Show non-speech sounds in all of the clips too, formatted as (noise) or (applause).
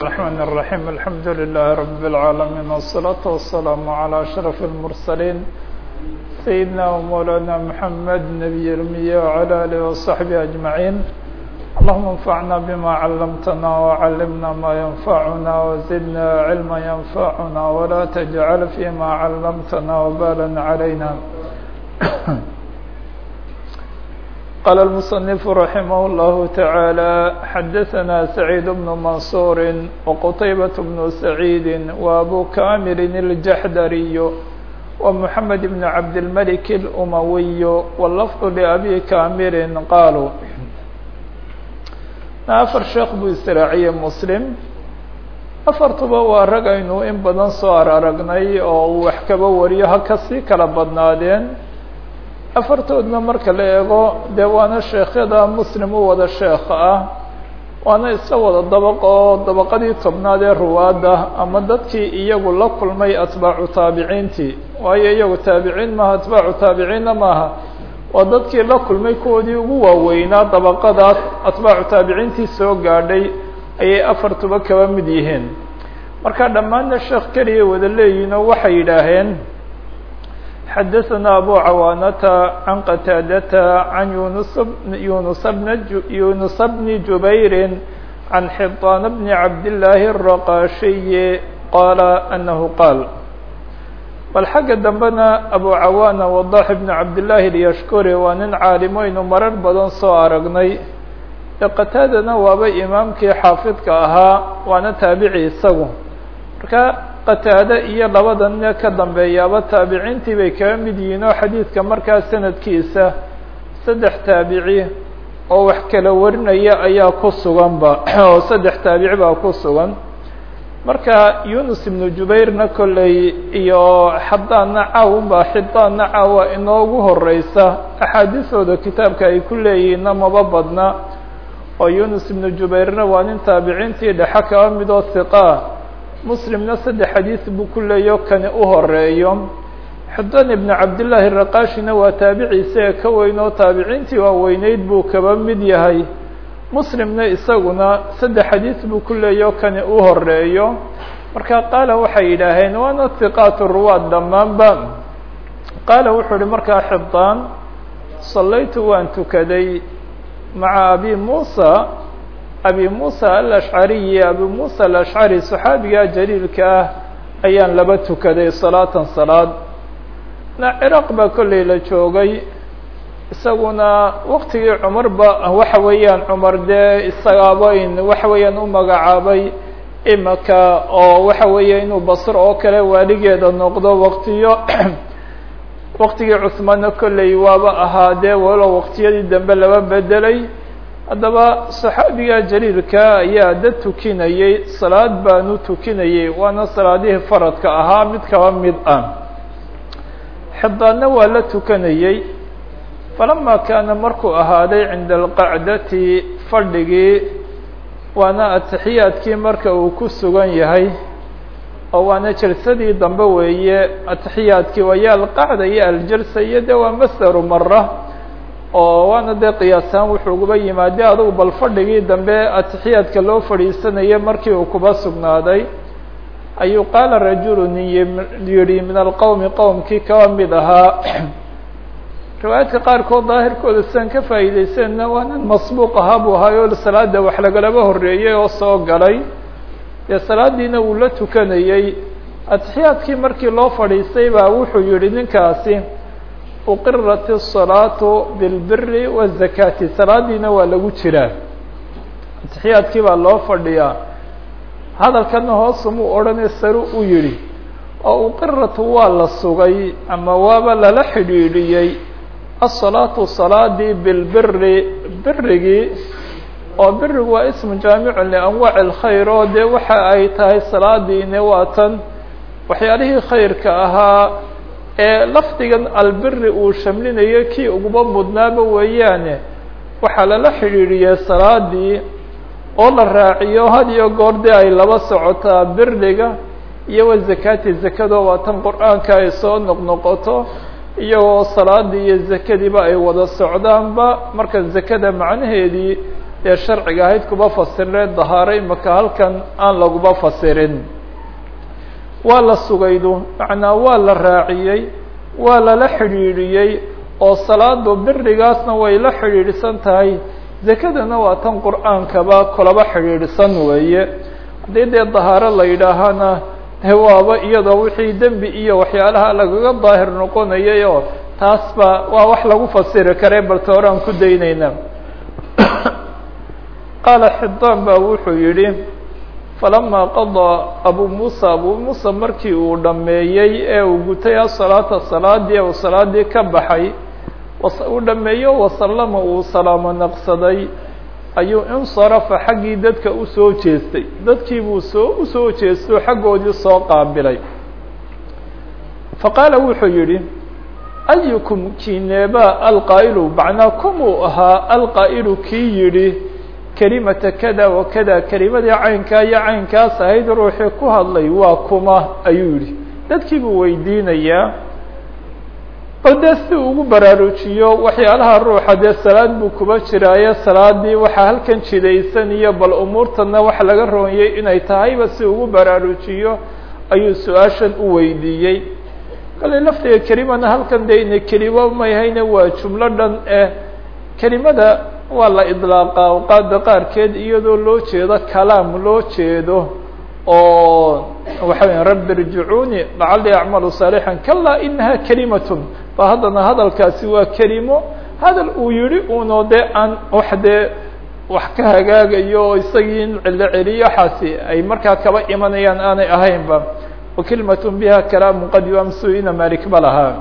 الرحمن الرحيم الحمد لله رب العالمين والصلاة والسلام على أشرف المرسلين سيدنا ومولانا محمد نبي المية وعلى آله وصحبه أجمعين اللهم انفعنا بما علمتنا وعلمنا ما ينفعنا وزدنا علما ينفعنا ولا تجعل فيما علمتنا وبالا علينا قال المصنف رحمه الله تعالى حدثنا سعيد بن منصور وقطيبة بن سعيد وأبو كامر الجحدري ومحمد بن عبد الملك الأموي واللفظ لأبي كامر قالوا afar sheekh buu israaciye muslim afartuba waa rag aynu in badan soo araragnay oo uu wax kaba wariyo ha kasii kala badnaadeen afartoodna marka la eego dee waana sheekhyada muslim u wada sheekh ah. Waana iska wada dabaq oo dabaqadii tobnaad ee ruwaadda ama dadkii iyagu la kulmay atbaacu taabiciintii. Waayo iyagu taabiciin maaha atbaacu taabiciinna maaha. Waa dadkii la kulmay kuwoodii ugu waaweynaa dabaqadaas atbaacu taabiciintii soo gaadhay ayay afartuba kaba mid yihiin. Marka dhammaanna sheekh keliya wada leeyihiin oo waxay yidhaaheen xadaثna abu cawaanata can qataadata can yunus yunus bna yunusa bni jubayri can xiطaan bni cabdillaahi الraqashiyi qaala anahu qaal bal xagga dambena abu cawaana wadax ibn cabdillaahi اlyashkuri waa nin caalimoynu marar badan soo aragnay ee qataadana waaba imaamkii xaafidka ahaa waana taabici isagu marka qataade iyo labada nin ka dambeeyaaba taabiciintii bay kaga mid yihiin oo xadiidka markaa sanadkiisa saddex taabici oo wax kala warinaya ayaa ku suganba oo saddex taabici baa ku sugan. Marka yunus ibnu jubayrna kolley iyo xadaanna caawunba xidaanna caawa inoogu horeysa axaadiisooda kitaabka ay ku leeyihiinna maba badna. Oo yunus ibnu jubayrna waa nin taabiciintii dhexe mid oo hiqaa muslimna saddex xadiis buu ku leeyo kani u horeeyo xidaan ibnu cabdillaahi raqashina waa taabiciisa ee ka weyn oo taabiciintii waaweyneyd buu kaba mid yahay. Muslimna isaguna saddex xadiis buu ku leeyo kani u horeeyo marka qaala waxay yidhaaheen waana hiqaatu ruwaad dhammaanba qaala wuxuu uhi markaa xidaan sallaytu waan tukaday maca abi muusa abi muusa alashcariyi abi muusa alashcari saxaabiga jaliilka ah ayaan laba tukaday salaatan salaad. Na ciraaq baa kolley la joogay isaguna waktigii cumarba waxa weeyaan cumar dee isagaaba waxa weeyaan u magacaabay imaka oo waxa weeya inuu basr oo kale waaligeeda noqdo waktiyo (clears throat) waktigii cusmaanna kolley waaba ahaa dee walo waktiyadii dambe laba bedelay haddaba saxaabiga jaliilka ayaa dad tukinayey salaad baanu tukinayey waana salaadihii faradka ahaa mid kaba mid ah. Xidaanna waa la tukanayey falama kaana markuu ahaaday cinda alqacdati fadhigii waana atixiyaadkii marka uu ku sugan yahay oo waana jalsadii dambe weeye. Atixiyaadkii waya alqacda iyo aljalsa iyo de waa masdaru mara oo waana dee qiyaasaan wuxuu uguba yimaade adugu bal fadhigii dambe atixiyaadka loo fadhiisanaya markii uu kuba sugnaaday. Ayuu qaala rajulu nin yihi min alqowmi qowmkii kaba mid ahaa. (clears throat) Riwaayaadka qaarkood daahirkooda sidan ka faa'iideysanna waa nin masbuuq ahaa buu ahaayo salaada wax lagalaba horreeyey oo soo galay. Dee salaadiina uu la tukanayey. Atixiyaadkii markii loo fadhiistay baa wuxuu yihi ninkaasi uqirat الصalaatu bilbiri wالzakaati salaadiina waa lagu jiraa atixiyaadkii baa loo fadhiyaa hadalkana hoosumuu odhanay saru u yihi oo uqiratu waa la sugay ama waaba lala xidhiidhiyey الصalaatu salaadii bilbiri birigii oo birigu waa ismu jaamicu lianwaac اlkhayr oo dee waxa ay tahay salaadiine waa tan waxyaalihii khayrka ahaa ee lafdigan albiri uu shamlinayo kii uguba mudnaaba weeyaane waxaa lala xidhiidhiyey salaadii oo la raaciyo had iyo goor ay laba socotaa biriga iyo wa zakaati zakado waa tan qur'aanka ay soo noqnoqoto iyagoo salaadii iyo zakadiiba ay wada socdaanba marka zakada macnaheedii ee sharciga ahayd kuba fasirne dahaaro imaka halkan aan laguba fasirin waa la sugaydu macnaa waa la raaciyey waa lala xidhiidhiyey oo salaadu birigaasna way la xidhiidhsan tahay. Zakadana waa tan qur'aankaba kulaba xidhiidhsan weeye. Haddii dee dahaaro la yidhaahana de waaba iyadoo wixii dembi iyo waxyaalaha lagaga daahir noqonayay oo taas ba waa wax lagu fasiri kare balse hore aan ku daynayna. (coughs) Qaala xidaan baa wuxuu yidhi falamaa qadaa abu muusa abu muusa markii uu dhammeeyey ee uu gutay asalaata salaadii uu salaadii ka baxay uu dhameeyo wasallama uu salaamo naqsaday. Ayuu insarafa xaggii dadka u soo jeestay. Dadkii buu soo u soo jeesto xaggoodii soo qaabilay. Faqaala wuxuu yidhi ayukum kiineeba alqaa'ilu? Macnaa kumuu ahaa alqaa'ilu kii yidhi kelimata kada wa kada kelimadii caynkaa iyo caynkaas ahayd ruuxii ku hadlay waa kuma ayuu yidhi. Dadkii buu weydiinayaa bal dee si ugu baraarujiyo waxyaalaha ruuxa dee salaad buu kuba jiraayo salaadii waxaa halkan jidaysan iyo bal umuurtana wax laga roonyay inay tahayba si ugu baraarujiyo ayuu su'aashan u weydiiyey. Kale laftiga kelimana halkan de ina kelimo mayhayne waa jumlo dhan eh kelimada waa la idlaaqa awqaada qaarkeed iyadoo loo jeedo kalaam loo jeedo oo waxa weya rabbi irjicuni lacalii acmalu saalixan kalaa inaha kelimatun ba haddana hadalkaasi waa kelimo. Hadal uu yihi uno dee aan wax dee wax ka hagaagayo oo isagii in cilo ay markaa kaba imanayaan aanay ahaynba wakelimatun biha kalaamu qad yuamsu ina malik ba lahaa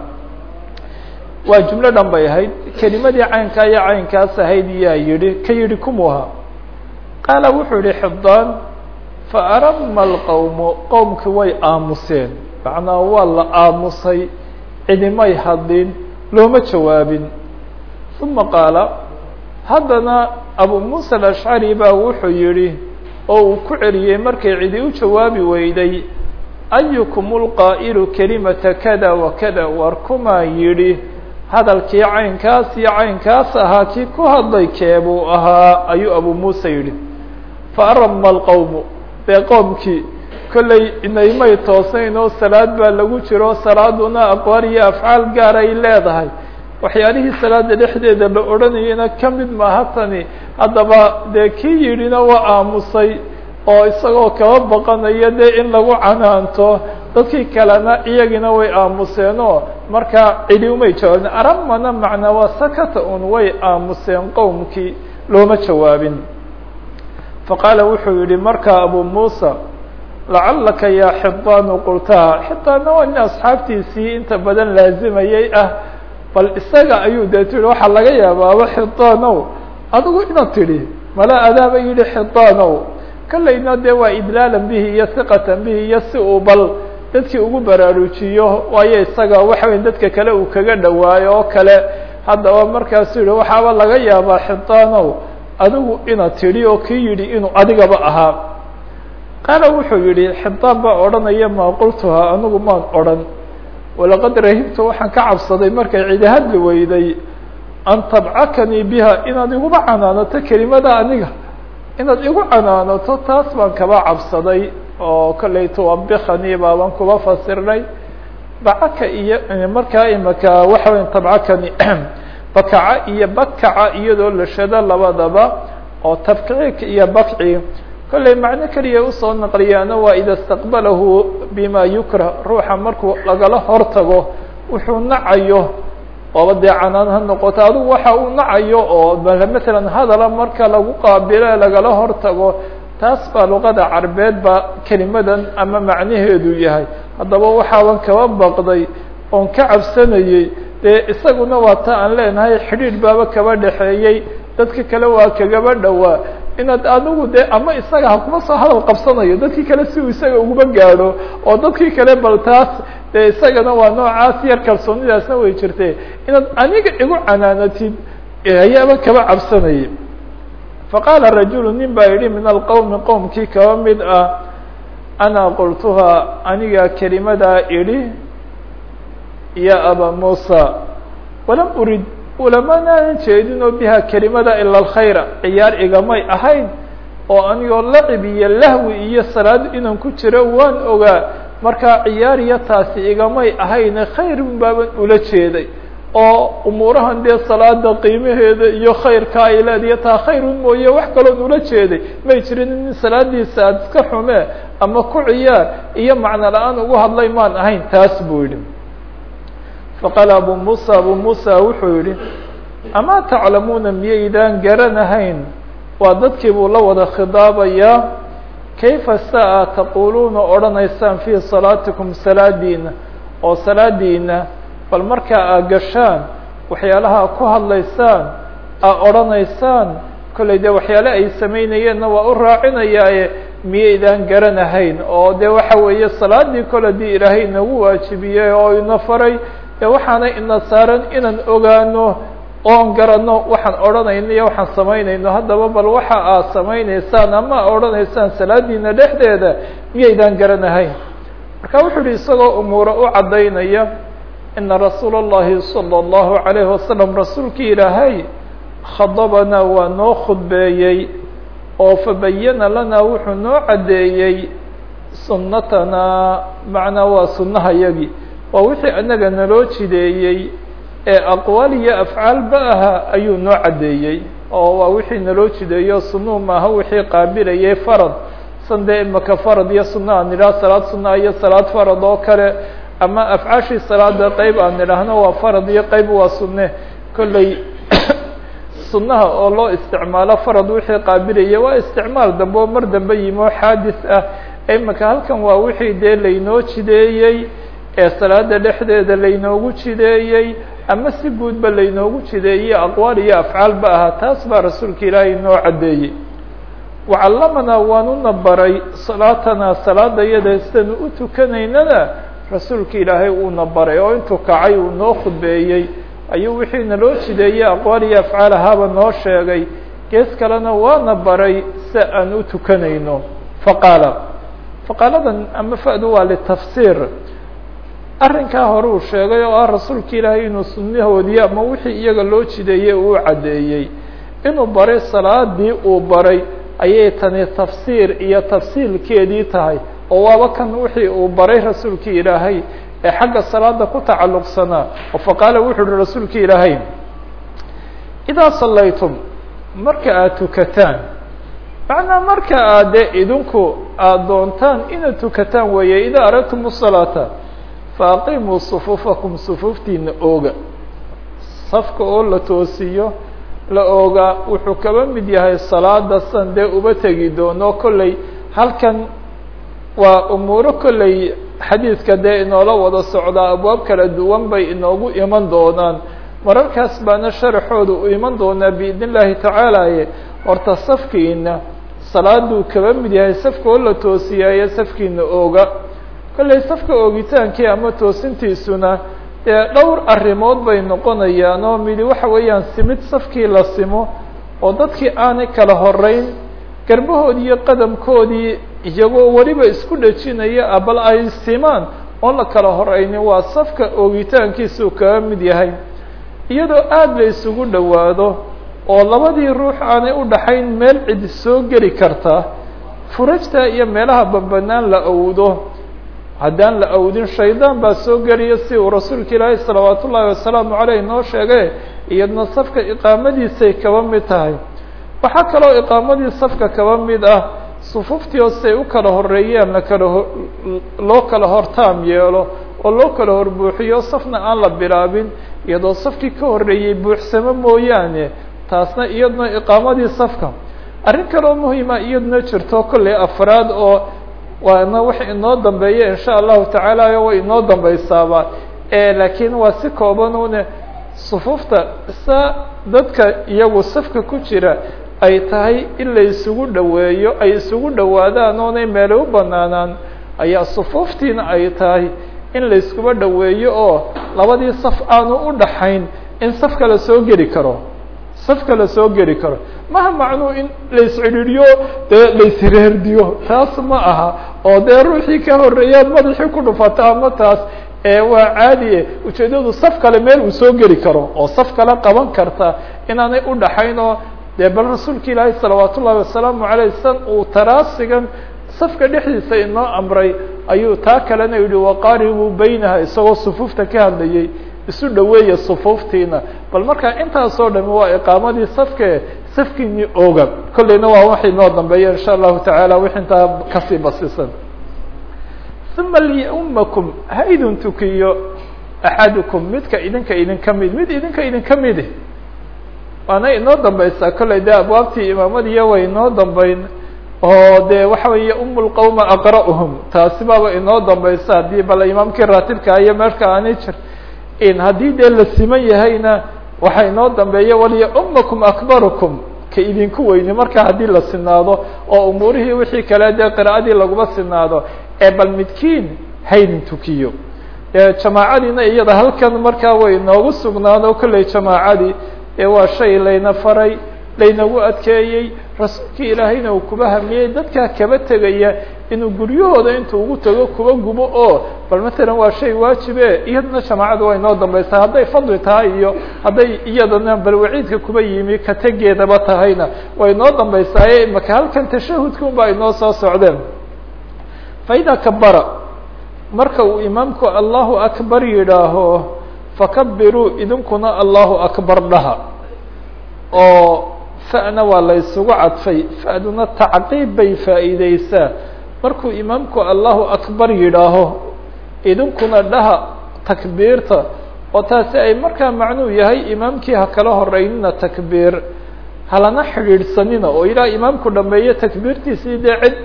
waa jumlo dhan bay ahayd. Kelimadii caynkaa iyo caynkaas ahayd yaa yihi ka yihi kumuha qaala wuxuu yihi xidaan faarama alqowmu qowmki way aamuseen. Macnaa waa la aamusay. Cidimay hadlin looma jawaabin. Uma qaala haddana abu muusa alashcari baa wuxuu yihi oo uu ku celiyey markay cidi u jawaabi weyday ayukum lqaa'ilu kelimata kada wa kada? War kumaa yidhi hadalkii caynkaas iyo caynkaas ahaa kii ku hadlay keebuu ahaa ayuu abu muuse yidhi faarama alqowmu dee qoomkii kollay inaymay toosayn oo salaad baa lagu jiro salaaduna aqwaal iyo afcaal gaar ay leedahay. Waxyaalihii salaada dhexdeeda la odhanayana ka mid maaha tani. Haddaba dee kii yidhina waa aamusay oo isagoo kaba baqanaya dee in lagu canaanto dadkii kalena iyagina way aamuseenoo markaa cidi umay jawaabin aramana macnaa waa sakata un way aamuseen qowmkii looma jawaabin. Faqaala wuxuu yihi markaa abu muusa lacalaka yaa xidaanu qultaha xidaanna waa nin asxaabtiisii inta badan laazimayay ah bal isaga ayuu dee tihi waxaa laga yaabaaba xidaanow adigu inaad tidhi. Mala adaaba yihi xidaanow kallayna dee waa idlaalan bihi iyo hiqatan bihi iyo si uu bal dadkii ugu baraarujiyo waayo isaga waxa weya dadka kale uu kaga dhawaayo oo kale haddaba markaasu yihi waxaaba laga yaabaa xidaanow adigu inaad tidhi oo kii yidhi inuu adigaba ahaa. Qaala wuxuu yihi xidaan baa odhanaya maa qultuhaa anigu maan odhan. Walaqad rahibtu waxaan ka cabsaday markay cidi hadli weyday an tabcakanii biha inaad iguba canaanato kelimada aniga inaad igu canaanato taas baan kaba cabsaday oo kollay tuwabikanii baaban kuba fasirnay. Bacaka iyo markaa imaka waxa weya tabcakani (clears throat) bakaca iyo bakaca iyadoo la labadaba oo tafkiik iyo bakci kollay macno keliya u soo naqliyaana waa ida istaqbalahu bima yukrah ruuxa markuu lagala hortago wuxuu nacayo ooba dee canaan ha noqoto adigu waxa uu nacayo oo matalan hadala marka lagu qaabilo lagala hortago taas baa luqada carbeed ba kelimadan ama macnaheedu yahay. Haddaba waxaaban kaba baqday oon ka cabsanayey dee isaguna waa ta aan leenahay xidhiidh baaba kaba dhexeeyey dadka kale waa kagaba dhowaa inaad adigu dee ama isaga hakuma soo hadal qabsanayo. Dadkii kale si uu isaga uguba gaadho oo dadkii kale bal taas dee isagana waa noocaas yar kalsoonidaasna way jirtee. Inaad aniga igu canaanatid ayaaba kaba cabsanayay faqaala rajulu nin baa yidhi min alqowmi qowmkii kaba mid ah. Ana qultuhaa aniga kelimadaa idhi ya aba muusa walam urid ulamanaan jeedin oo biha kelimada ila alkhayra ciyaar igamay ahayn oo anigoo lacib iyo lahwi iyo salaad inaan ku jiro waan ogaa. Markaa ciyaar iyo taasi igamay ahayne khayrun baaban ula jeeday oo umuurahan dee salaada qiimaheeda iyo khayrka ay leediyo taa khayrun mooye wax kaloon ula jeeday. May jirin in salaadiisa aada iska xumee ama ku ciyaar iyo macno la'aan ugu hadlay maan ahayn taas buu yidhi faqaala abu muusa abu muusa wuxuu yidhi amaa taclamuuna miyaydaan garanahayn waa dadkii buu la wada khidaabayaa. Kayfa saa taquuluuna odhanaysaan fii salaatikum salaadiina oo salaadiina bal markaa aad gashaan waxyaalaha ku hadlaysaan aad odhanaysaan kollay dee waxyaale ay samaynayeenna waa u raacinayaaye miyaydaan garanahayn oo dee waxa weeye salaadii kole haddii ilaahay inagu waajibiyey oo ina faray dee waxaana ina saaran inaan ogaano oon garanno waxaan odhanayno iyo waxaan samaynayno haddaba bal waxa aad samaynaysaan ama a odhanaysaan salaadiina dhexdeeda miyaydaan garanahayn marka wuxuu yihi isagoo umuura u caddaynaya ina rasuula اllahi salى اllahu عalayhi wasalam rasuulkii ilaahay khadabanaa waa noo khudbeeyey oo fabayana lanaa wuxuu noo caddeeyey sunnatanaa macnaa waa sunnahayagii waa wixii anaga naloo jideeyey ee aqwaal iyo afcaalba aha ayuu noo caddeeyey oo waa wixii naloo jideeyo sunuhu maaha wixii qaabilayay farad. San dee imaka farad iyo sunna aan salaad sunna iyo salaad farad oo kale ama afcaashii salaada qeyb aan idhaahno waa farad iyo qeyb waa sunne. Kolley (coughs) sunnaha oo loo isticmaalo farad wixii qaabilaya waa isticmaal dambe oo mar dambe yimi oo xaadis ah. Imaka halkan waa wixii dee laynoo jideeyey ee salaada dhexdeeda laynoogu jideeyey ama si guudba laynoogu jideeyey aqwaal iyo afcaalba ahaa taas baa rasuulka ilaahay noo caddeeyey. Wacallamanaa waanuna baray salaatanaa salaada iyada sidanu u tukanaynana rasuulka ilaahay uuna baray oo intuu kacay uu noo khudbeeyey. Ayuu wixii naloo jideeyey aqwaal iyo afcaal ahaaba noo sheegay. Gees kalena waana baray si aan u tukanayno. Faqaala faqaaladan ama fa'du waa litafsiir arrinkaa hore uu sheegay oo ah rasuulka ilaahay inuu sunnahoodii ama wixii iyaga loo jideeyey uu caddeeyey. Inuu baray salaadii uu baray ayay tani tafsiir iyo tafsiilkeedii tahay. Oo waaba kan wixii uu baray rasuulkii ilaahay ee xagga salaada ku tacalluqsanaa oo faqaala wuxuu uhi rasuulka ilaahay idaa sallaytum marka aada tukataan macnaa marka aad dee idinku aada doontaan inaad tukataan weeye idaa aradtum الsalaata faaqimuu sufuufakum sufuuftiina ooga. Safka oo la toosiyo la oogaa wuxuu kaba mid yahay salaada san dee uba tegi doono kolley halkan waa umuuro kolley xadiidka dee inoola wada socdaa abwaab kala duwan bay inoogu iman doonaan. Mararkaas baana sharaxooda u iman doonaa biidn illaahi tacaalaye horta safkiina salaaduu kaba mid yahay safka oo la toosiyaaye safkiina ooga kolley safka oogitaankii ama toosintiisuna dee dhowr arrimood bay noqonayaan oo midi waxa weeyaan simid safkii la simo oo dadkii aanay kala horeyn garbahoodii iyo qadamkoodii iyagoo weliba isku dhejinaya bal ay simaan oon la kala horeynin waa safka oogitaankiisuu kaga mid yahay. Iyadoo aada la isugu dhowaado oo labadii ruux aanay u dhaxayn meel cid soo geli karta furajta iyo meelaha bambanaan la awdo haddaan la awdin shaydaan baa soo geliya si uu rasuulka ilaahay salawaat ullaahi wasalaamu caleyh noo sheegay iyadna safka iqaamadiisay kaba mid tahay. Waxaa kaloo iqaamadii safka kaba mid ah sufuuftii oo siay u kala horeeyeen lakala ho loo kala hortaam yeelo oo loo kala horbuuxiyo safna aan la bilaabin iyadoo safkii ka horreeyey buuxsamo mooyaane taasna iyadna iqaamadii safka. Arrin kaloo muhima iyaduna jirto kolley afraad oo waana wax inoo dambeeya insha allahu tacaala way inoo dambeysaaba laakiin waa si kooban une sufuufta sa dadka iyagu safka ku jira ay tahay in la isugu dhoweeyo ay isugu dhowaadaan oonay meele u banaanaan ayaa sufuuftiina ay tahay in la iskuba dhoweeyo oo labadii saf aanu u dhaxayn in safka la soo geli karo safka la soo geli karo. Maha macnuu in la iscidhiidhiyo dee la isreerdiyo. Taas ma aha. Oo dee ruuxii ka horreeyaad madaxii ku dhufata ama taas waa caadiye ujeedadu saf kale meel uu soo geli karo. Oo saf kale qaban karta inaanay udhaxayn oo dee bal rasuulka ilaahi salawaat ullahi wasalaamu aleyh san uu taraasigan safka dhexdiisa inoo amray ayuu taa kalena yihi waqaaribuu baynaha isagoo sufuufta ka hadlayay isu dhaweeya sufuuftiina. Bal markaa intaasoo dhami waa iqaamadii safke safkiini oga kolleyna waa waxay noo dambeeya insha allahu tacaala wix intaa ka sii basisan uma liumakum ha idin tukiyo axadukum midka idinka idinka mid mid idinka idinka midi waana inoo dambeysaa kolley dee abwaabtii imaamadiya way inoo dambeyn oo de waxa weeye um aqra'uhum taasi baaba inoo dambeysa haddii bal imaamkii raatibka iyo meerka aanay jir haddii dee la siman yahayna waxa inoo dambeeya waliya-umakum akbarukum. Ka idinku weyni marka haddii la sinaado oo umuurihii wixii kale dee qira'adii laguma sinaado ee bal midkiin haydin tukiyo. Jamaacadiina iyada halkan markaa way inoogu sugnaado kolley jamaacadii ee waa shay layna faray laynagu adkeeyey rasuulkii ilaahayna uu kuba hamiyey dadkaa kaba tegaya inuu guryahooda intuu ugu tago kuba gubo oo bal matalan waa shay waajibe iyadana jamaacadu way noo dambaysaa hadday fadli tahay iyo hadday iyadana bal waciidka kuba yimi ka tegeedaba tahayna way noo dambaysaaye maka halkan tashahudka un baa inoo soo socdeen. Faida kabara marka uu imaamku allahu akbar yidhaaho fakabiruu idinkuna allahu akbar dhaha oo fa'na waa la ysugu cadfay. Fa'duna tacqiib bay faa'iideysaa markuu imaamku allahu akbar yidhaaho idinkuna dhaha takbiirta. Oo taasi ay markaa macnuu yahay imaamkii ha kala horeynina takbiir. Halana xidhiidhsanina oo ilaa imaamku dhameeyo takbiirtiisii dee cid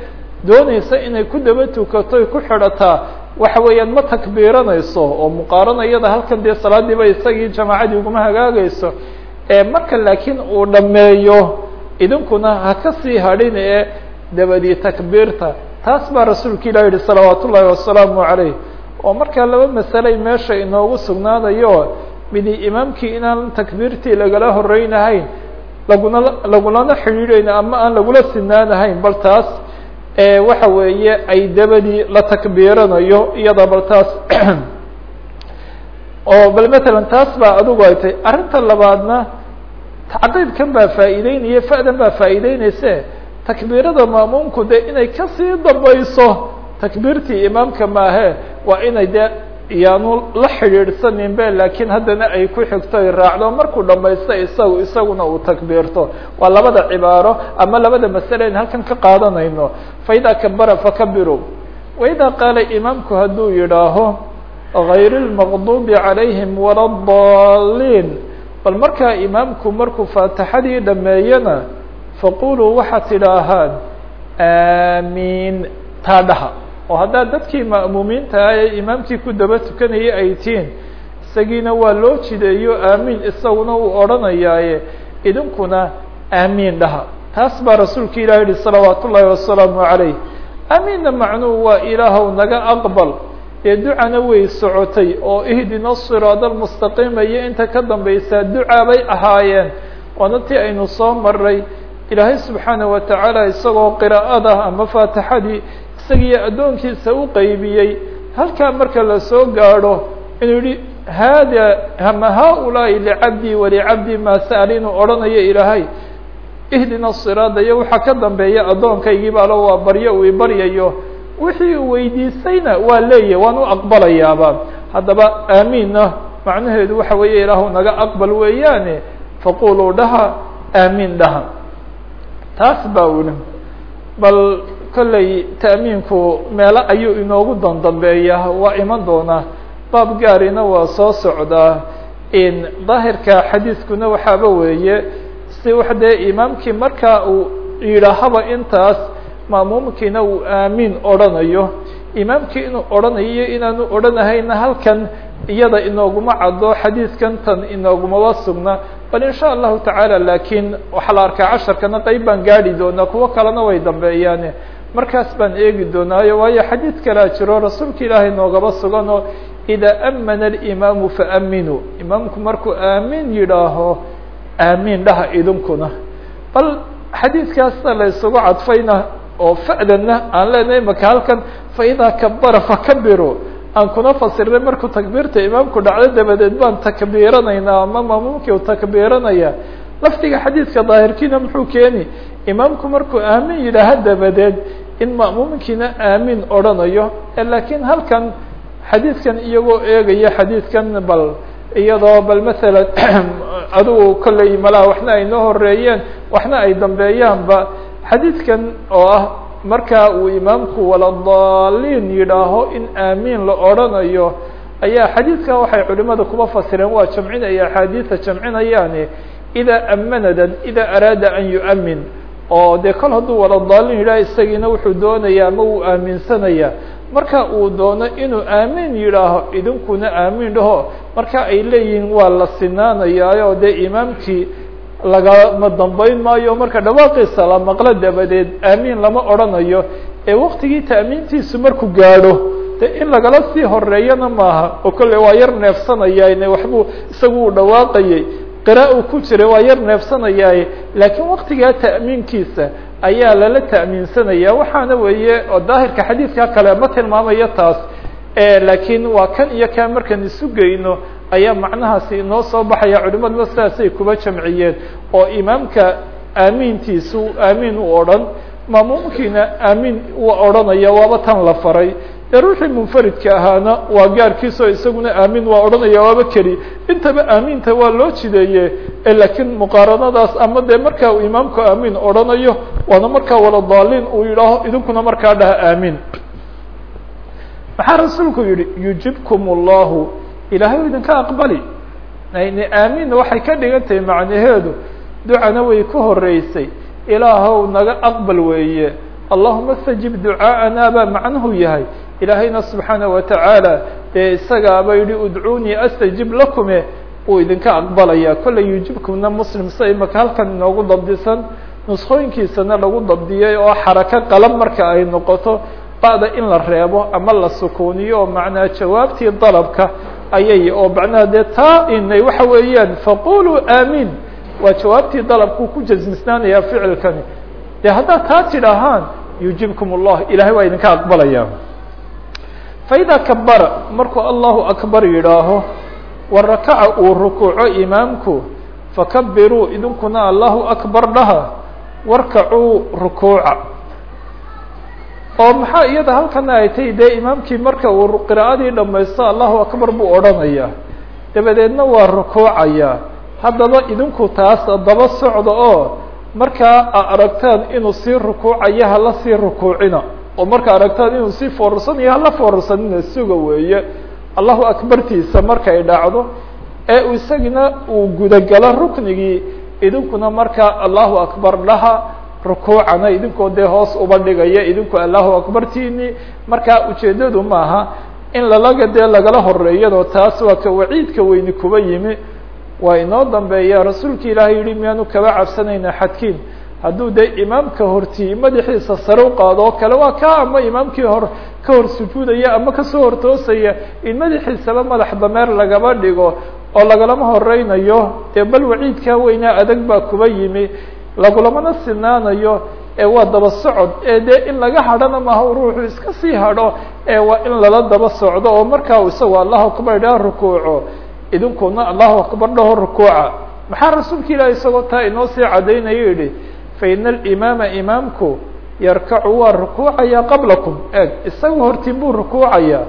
doonaysa inay ku daba tukato ku xidhataa waxa weeyaan ma takbiiranayso oo muqaaranayada halkan dee salaadiiba isagii jamaacadii uguma hagaagayso marka laakiin uu dhameeyo idinkuna ha ka sii hadhin ee dabadii takbiirta. Taas baa rasuulka ilah yihi salawaat ullaahi wasalaamu calayh. Oo markaa laba masaley meesha inoogu sugnaanayo midi imaamkii inaan takbiirtii lagala horeynahayn laguna lagulana xidhiidhayn ama aan lagula sinaanahayn bal taas waxa weeye ay dabadii la takbiiranayo iyada bal taas (clears throat) oo bal matalan taas baa adigu ay tahay arrinta labaadna tacqiibkan baa faa'iideynaya fa'dan baa faa'iideynayse takbiirada maamuumku de inay ka sii dambayso takbiirtii imaamka maahe waa inay de iyaanu la xidhiidhsanin be laakiin haddana ay ku xigto ay raacdo markuu dhamaysto isagu isaguna uu takbiirto. Waa labada cibaaro ama labada masale in halkan ka qaadanayno. Faida kabara fakabiru waida qaala imaamku hadduu yidhaaho غayr الmaqdubi عalayhim wala الضaliin bal markaa imaamku markuu faatixadii dhameeyana faquluu waxaad tidhaahaan aamiin taa dhaha oo haddaad dadkii ma'muumiinta ah ee imaamkii ku daba tukanayay ay tihiin isagiina waa loo jideeyo aamiin isaguna uu odhanayaaye idinkuna aamiin dhaha taas baa rasuulka ilah yihi salawaat ullaahi wasalaamu عalayh aamiinna macnuhu waa ilaahow naga aqbal dee ducana way socotay oo ihdina siraad almustaqiima iyo inta ka dambaysaa ducaa bay ahaayeen. Waana tii aynu soo maray ilaahay subxaanaه wa tacaala isagoo qiraa'ada ama faatixadii isagiiyo addoonkiisa u qeybiyey halkaa marka la soo gaadho inuu yihi hada ama haulaai licabdii walicabdi maa sa'al inuu odhanayo ilaahay ihdina siraada iyo waxaa ka dambeeya addoonkaygii baalo waa baryo uu ibaryayo wixii uu weydiisayna waa leeyahy waan u aqbalayaaba. Haddaba aamiinna macnaheedu waxa weeye ilaahu naga aqbal weeyaane faquluu dhaha aamiin dhaha. Taas baa uli bal kolley ta'miinku meelo ayuu inoogu dandambeeya waa iman doonaa. Baab gaarina waa soo socdaa in daahirka xadiiskuna waxaaba weeye si wax dee imaamkii markaa uu yidhaahaba intaas maamuumkiina uu aamiin odhanayo imaamkii inuu odhanayo iyo inaanu odhanahayna halkan iyada inooguma caddo xadiidkan tan inoogumaba sugna. Bal in sha allahu tacaala laakiin waxaa la arkaa casharkana qeyb baan gaadhi doonaa kuwo kalena way dambeeyaane. Markaas baan eegi doonaayo waayo xadiid kalea jiro rasuulka ilaahay noogaba suganoo idaa amana alimaamu faaminuu imaamku markuu aamiin yidhaaho aamiin dhaha idinkuna. Bal xadiidkaasa la isugu cadfayna oo fa'danna aan leenahay maka halkan faidaa kabara fakabiru aan kuna fasiray markuu takbiirta imaamku dhacdo dabadeed baan takbiiranaynaa ama maamuumkii u takbiiranaya. Lafdiga xadiidka daahirkiina muxuu keeni imaamku markuu aamin yidhaaha dabadeed in ma'muumkiina aamin odhanayo laakiin halkan xadiidkan iyagoo eegaya xadiidkan bal iyadoo bal masalan (clears throat) adigu kolley malaha waxna ay noo horeeyeen waxna ay dambeeyaanba xadiidkan oo ah marka uu imaamku waladaliin yidhaaho in aamiin la odrhanayo ayaa xadiidkan waxay culimada kuba fasireen waa jamcinaya axaadiisa jamcinayaani idaa amanadan idaa araada an yu'amin oo dee kol hadduu waladaliin yidhaha isagiina wuxuu doonaya ama uu aaminsanaya marka uu doono inuu aamin yidhaaho idinkuna aamin dhaho. Marka ay leeyihiin waa la sinaanayaayo dee imaamkii lagama dambayn maayo marka dhawaaqiisa la maqlo dabadeed aamiin lama odrhanayo ee waktigii ta'miintiisu markuu gaadho de in lagala sii horeeyana maaha oo kolley waa yar neefsanaya waxbuu isagu uu dhawaaqayay qira uu ku jiray waa yar neefsanayaaye laakiin waktigaa ta'miinkiisa ayaa lala ta'miinsanaya waxaana weeye oo daahirka xadiidka kale ma tilmaamayo taas laakiin waa kan iyo kan markaan isu geyno ayaa macnahaasi inoo soo baxaya culimaduna sidaasay kuba jamciyeen oo imaamka aamiintiisu aamiin u odhan maamuumkiina aamiin u odhanaya waaba tan la faray. Dee ruuxii munfaridka ahaana waa gaarkiisao isaguna aamin waa odhanaya waaba keli intaba aamiinta waa loo jideeye laakiin muqaaranadaas ama dee markaa uu imaamku aamin odhanayo waana markaa waladaliin uu yidhaaho idinkuna markaa dhaha aamin maxaa rasuulku yihi yujibkum اllahu ilaahay idinka aqbali. Aaminna waxay ka dhigan tahay macnaheedu. Ducana way ka horeysay ilaahow naga aqbal weeye. Allahuma stajib ducaaءana baa macnuhu yahay. Ilaahayna subxaanaه watacaala dee isagaaba yihi udcuunii astajib lakume uu idinka aqbalaya. Kolley yujibkumna muslim sida imaka halkan inoogu dabdisan nuskooyinkiisana lagu dabdiyay oo xarako qalan marka ay noqoto ba'da in la reebo ama la sukuuniyo oo macnaa jawaabtii dalabka ayay oo macnaha dee taa inay waxa weeyaan faquluu aamin. Waa jawaabtii dalabkuu ku jasmisnaanaya ficilkani. Dee haddaad taa tidhaahaan yujibkum اllah ilahay waa idinka aqbalaya. Faida kabara markuu allahu akbar yidhaaho wa rakaca uu rukuuco imaamku fakabiruu idinkuna allahu akbar dhaha warkacuu rukuuca oo maxaa iyada halkana ay tahay dee imaamkii marka uu qira'adii dhamaysto allahu akbar buu odhanaya dabadeedna waa rukuucaya haddaba idinku taas daba socda oo markaa a aragtaan inuu sii rukuucayo hala sii rukuucina oo marka aragtaan inuu sii foorarsanayo hala foorarsanina suga weeye. Allahu akbartiisa markay dhacdo ee isagina uu gudagalo ruknigii idinkuna markaa allahu akbar dhaha rukuucana idinkoo dee hoos uba dhigaya idinku allahu akbartiini markaa ujeeddadu maaha in lalaga dee lagala horeeyado taas waa ka waciidka weyni kuba yimi. Waa inoo dambeeya rasuulka ilaahay yihi miyaanu kaba cabsanayna xadkiin. Hadduu dee imaamka hortii madaxiisa sare u qaado oo kale waa ka ama imaamkii hor ka hor sujuudaya ama ka soo hortoosaya in madaxiisaba madax dameer lagaba dhigo oo lagalama horeynayo dee bal waciidkaa weynaa adag baa kuba yimi lagulamana sinaanayo ee waa daba socod. Ee dee in laga hadhana maaha ruuxu iska sii hadho ee waa in lala daba socdo oo markaa isagoo allahu akbar idhaha rukuuco. Idinkuna allahu akbar dhaho rukuuca. Maxaa rasuulka ilahi isagoo taa inoo sii cadaynayo yihi faina alimaama imaamku yarkacu waa rukuucaya qablakum. Eeg isaga hortiin buu rukuucaya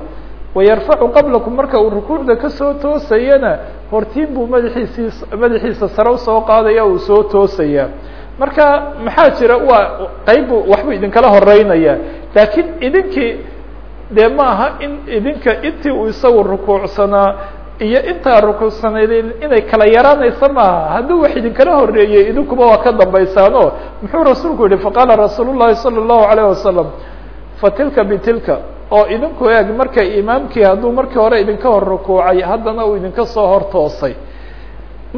wayarfacu qablakum marka uu rukuucda ka soo toosayana hortiin buu madaxiisii madaxiisa sare u soo qaadaya uu soo toosaya marka maxaa jira waa qaybu waxbuu idinkala horeynaya laakiin idinkii dee ma aha in idinka intii uu isagu rukuucsanaa iyo intaa rukuucsanaydeen inay kala yaraanaysa maaha hadduu wax idinkala horeeyey idinkuba waa ka dambaysaano muxuu rasuulku yihi faqaala rasuul llahi salى الlahu alayه wasalam fatilka bitilka oo idinku eeg marka imaamkii hadduu markii hore idinka hor rukuucay haddana uu idinka soo hor toosay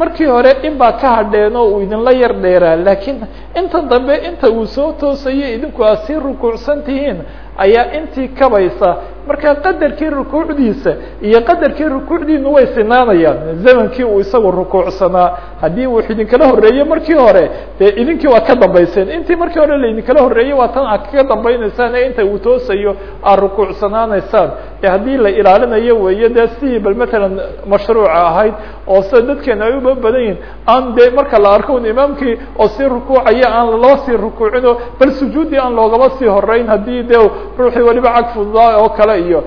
markii hore in baa ka hadheen oo uu idinla yar dheeraa laakiin inta dambe inta uu soo toosayo idinku aad sii rukuucsan tihiin ayaa intii kabaysa marka qadarkii rukuucdiisa iyo qadarkii rukuucdiinu way sinaanayaan. Zamankii uu isagu rukuucsanaa. Haddii uu idinkala horeeye markii hore dee idinkii waa ka dambayseen. Intii markii hore laidinkala horeeyey waa tan aad kaga dambaynaysaan ee inta uu toosayo aad rukuucsanaanaysaan. E haddii la ilaalinayo weeye dee sidii bal matalan mashruuca ahayd oo sida dadkeena ay uba badan yihiin aan dee marka la arko un imaamkii oo sii rukuucaya aan loo sii rukuucino bal sujuuddii aan loogaba sii horeyn haddii de ruuxii weliba cag fududaa oo kale iyo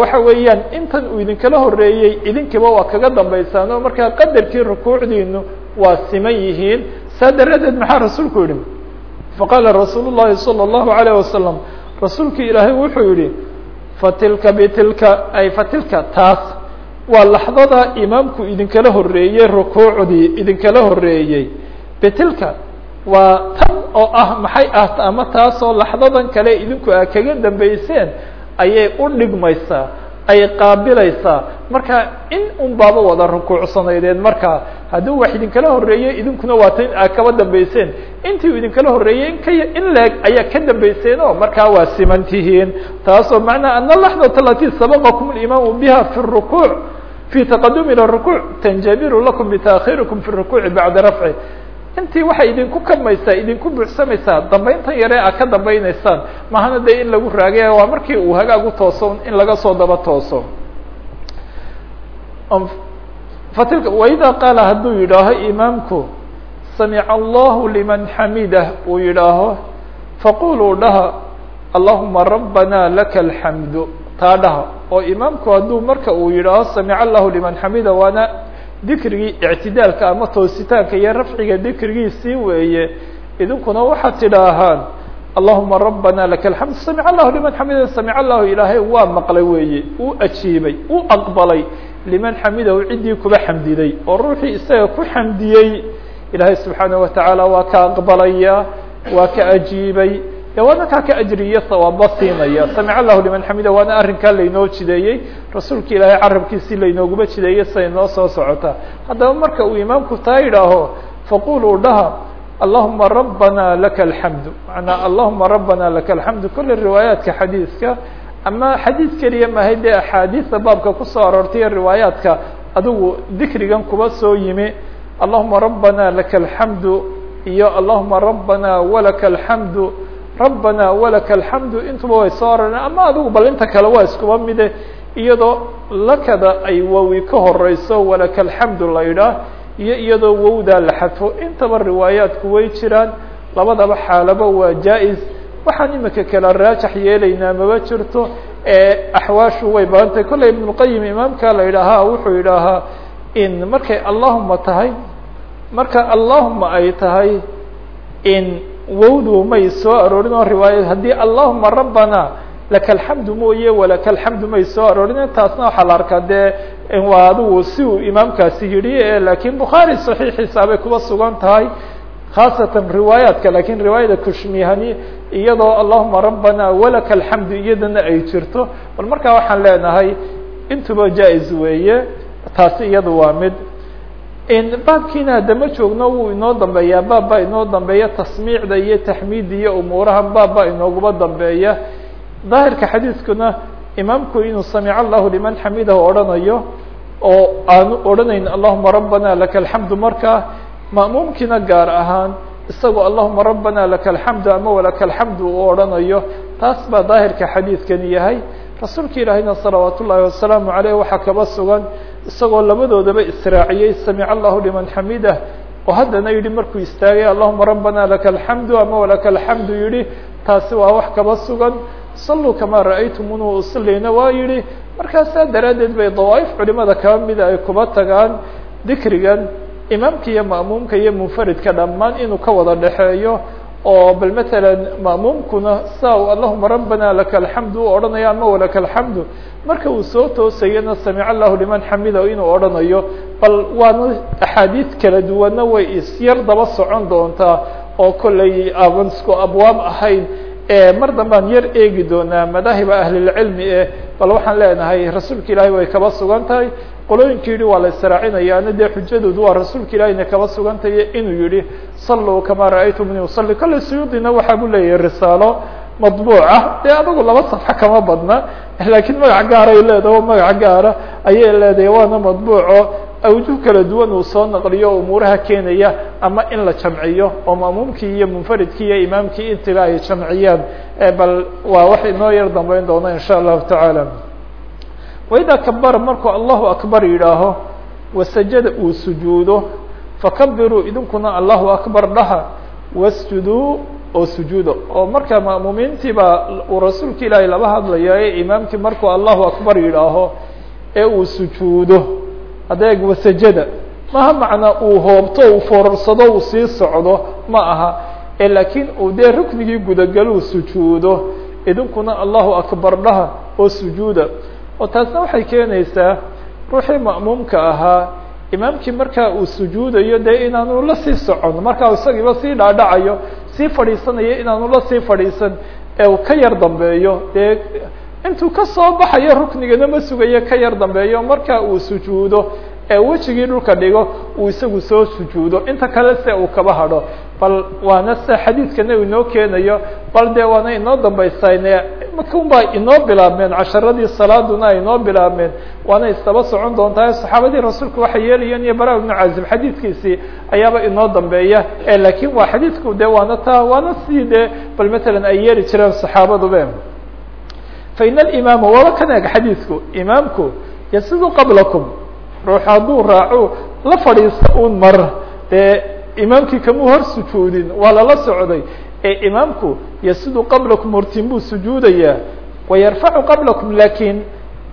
waxa weeyaan intan uu idinkala horeeyey idinkiiba waa kaga dambaysaan oo markaa qadarkii rukuucdiinu waa siman yihiin saa daraaddeed maxaa rasuulku yihi faqaala rasuul llahi salى الlahu عalيه wasalam rasuulkii ilaahay wuxuu yihi fatilka bitilka ay fatilka taas waa laxdada imaamku idinkala horeeyey rukuucdii idinkala horeeyey bitilka waa tan oo ah maxay ah ama taasoo laxdadan kale idinku a kaga dambayseen ayay u dhigmaysaa ay qaabilaysaa. Marka in un wada rukuucsanaydeen markaa haddii wax idinkala horeeyey idinkuna waata in aa kaba dambayseen. Intii idinkala horreeyey in ka ayaa ka dambayseen markaa waa siman tihiin. Taasoo macnaa ana laxdata alati sabaqakum اlimaamu biha fi rukuuc fi taqadumi rukuuc tanjabiru lakum bitaakhirikum fi rukuuci bacda rafci intii waxay idinku kabmaysaa idinku buuxsamaysaa dambayntan yare a ka dambaynaysaan mahana de in lagu raagaya waa markii uu hagaagu tooso in laga soo daba tooso. Fatilka waida qaala hadduu yidhaaho imaamku samica allahu liman xamidah uu yidhaaho faquluu dhaha allahuma rabbana laka alxamdu taa dhaha. Oo imaamku hadduu marka uu yidhaaho samica allahu liman xamida waana dikrigii ictidaalka ama toositaanka iyo rafciga dikrigiisii weeye idinkuna waxaad tidhaahaan allahuma rabbana laka alxamd samic allahu liman xamida samic allahu ilaahay waa maqlay weeye uu ajiibay uu aqbalay liman xamidahu ciddii kuba xamdiday oo ruuxii isaga ku xamdiyey ilaahay subxaanaه watacaala waa ka aqbalaya waa ka ajiibay de waana kaa ka ajriyo sawaaba siinaya. Samic allahu liman xamida waana arrinkaa laynoo jideeyey. Rasuulka ilaahay carabkiisii laynooguma jideeyey siday soo socota. Haddaba marka uu imaamku taa yidhaaho faquluu dhaha allahuma rabbana laka alxamdu. Manaa allahuma rabbana laka alxamdu. Kole riwaayaadka xadiiska ama xadiid keliya mahay dee axaadiista baabka ku soo aroortay riwaayaadka adigu dikrigan kuba soo yimi. Allahuma rabbana laka alxamdu iyo allahuma rabbana walaka alxamdu rabbana walaka alxamdu intuba way soo aroreen ama adigu bal inta kale waa iskuba mide iyadoo lakada ay wawi ka horeyso walaka alxamdu la idhaah iyo iyadoo wowdaa la xadfo intaba riwaayaadku way jiraan labadaba xaalaba waa jaa-is. Waxaan imika kala raajax yeelaynaa maba jirto axwaashu way badantay kolley ibn اlqayim imaamka la yidhaahaa wuxuu yidhaahaa in markay allahuma tahay marka allahuma ay tahay in wowdu may soo aroorin oo riwaayad. Haddii allahuma rabbana laka alxamdu mooye walaka alxamdu may soo aroorin taasna waxaa la arkaa dee waa adigu si uu imaamkaasi yidhi laakiin bukhaari saxiixiisa bay kuba sugan tahay khaasatan riwaayaadka laakiin riwaayada kushmihani iyadoo allahuma rabbana walaka alxamdu iyadana ay jirto. Bal markaa waxaan leenahay intuba jaa-is weeye taasi iyada waa mid baabkiina hadama joogno wuu inoo dambeeyaa baab baa inoo dambeeya tasmiicda iyo taxmiida iyo umuuraha baab baa inooguba dambeeya. Daahirka xadiiskuna imaamku inuu samic allahu liman xamidahu odhanayo oo aanu odhanayn allahuma rabbana laka alxamdu markaa ma'muumkiina gaar ahaan isagoo allahuma rabbana laka alxamdu ama walaka alxamdu uu odhanayo. Taas baa daahirka xadiidkani yahay. Rasuulka ilaahayna salawaat ullaahi wasalaamu aleyh waxaa kaba sugan isagoo labadoodaba israaciyey samic allahu liman xamidah. Oo haddana yihi markuu istaagay allahuma rabbana laka alxamdu ama walaka alxamdu yihi taasi waa wax kaba sugan. Saluu kamaa ra'aytumunuu usallayna waa yihi markaasaa daraaddeed bay dawaaif culimada kaba mida ay kuba tagaan dikrigan imaamka iyo ma'muumka iyo munfaridka dhammaan inuu ka wada dhexeeyo oo bal matalan ma'muumkuna saa u allahuma rabbana laka alxamdu u odhanayo ama walaka alxamdu marka uu soo toosayana samic allahu liman xamida inuu odhanayo bal waana axaadiid kala duwanna way isyar daba socon doontaa oo kollay aaban abwaab ahayn. Mar dambaan yar eegi doonaa madaahiba ahlilcilmi eh bal waxaan leenahay rasuulka ilaahay way kaba sugan tahay qolooyinka yidhi waa la israacinayaana dee xujadoodu waa rasuulka ilahayna kaba sugantayo inuu yihi saluu kamaa ra'aytumuni usalli kolley suyuudina waxaa bu leeyahay risaalo madbuuca dee adigu laba safxo kama badna laakiin magac gaaray leedaho magac gaara ayay leedahay. Waana madbuuco awjuh kala duwan uu soo naqliyo umuuraha keenaya ama in la jamciyo oo ma'muumkii iyo munfaridkii iyo imaamkii intiba ay jamciyaan bal waa wax inoo yar dambeyn doona in sha allahu tacaala waidaa kabara markuu allahu akbar yidhaaho wasajada uu sujuudo fakabiruu idinkuna allahu akbar dhaha wasjuduu oo sujuuda oo marka ma'muumiintii baa uu rasuulka ilaahay laba hadlaya ee imaamkii markuu allahu akbar yidhaaho ee uu sujuudo adeeg wasajada maha macnaa uu hoobto uu foorarsado uu sii socdo ma aha ee laakiin uu dee ruknigii gudagaluu sujuudo idinkuna allahu akbar dhaha oo sujuuda oo taasna waxay keenaysaa ruuxii ma'muumka ahaa imaamkii markaa uu sujuudayo dee inaanu la sii socon markaa isagiiba sii dhaadhacayo sii fadhiisanayo inaanu la sii fadhiisan ee uu ka yar dambeeyo dee intuu ka soo baxayo ruknigana ma sugayo ka yar dambeeyo marka uu sujuudo ee wejigii dhulka dhigo uu isagu soo sujuudo. Inta kale se uu kaba hadho bal waana se xadiidkana inoo keenayo bal dee waana inoo dambaysayne makun baa inoo bilaabmeen casharadii salaaduna inoo bilaabmeen waana isdaba socon doontaa saxaabadii rasuulku waxay yeelayeen iyo bara ibnu cazib xadiidkiisii ayaaba inoo dambeeya. E laakiin waa xadiidku de waana taa waana sii de bal matalan ay yeeli jireen saxaabadube fain alimaama waaba kan eg xadiidku imaamku yasidu qablakum ruux hadduu raaco la fadhiista un mar dee imaamkii kamuu hor sujuudin waa lala socday ee imaamku yasidu qablakum hortiin buu sujuudayaa wayarfacu qablakum laakiin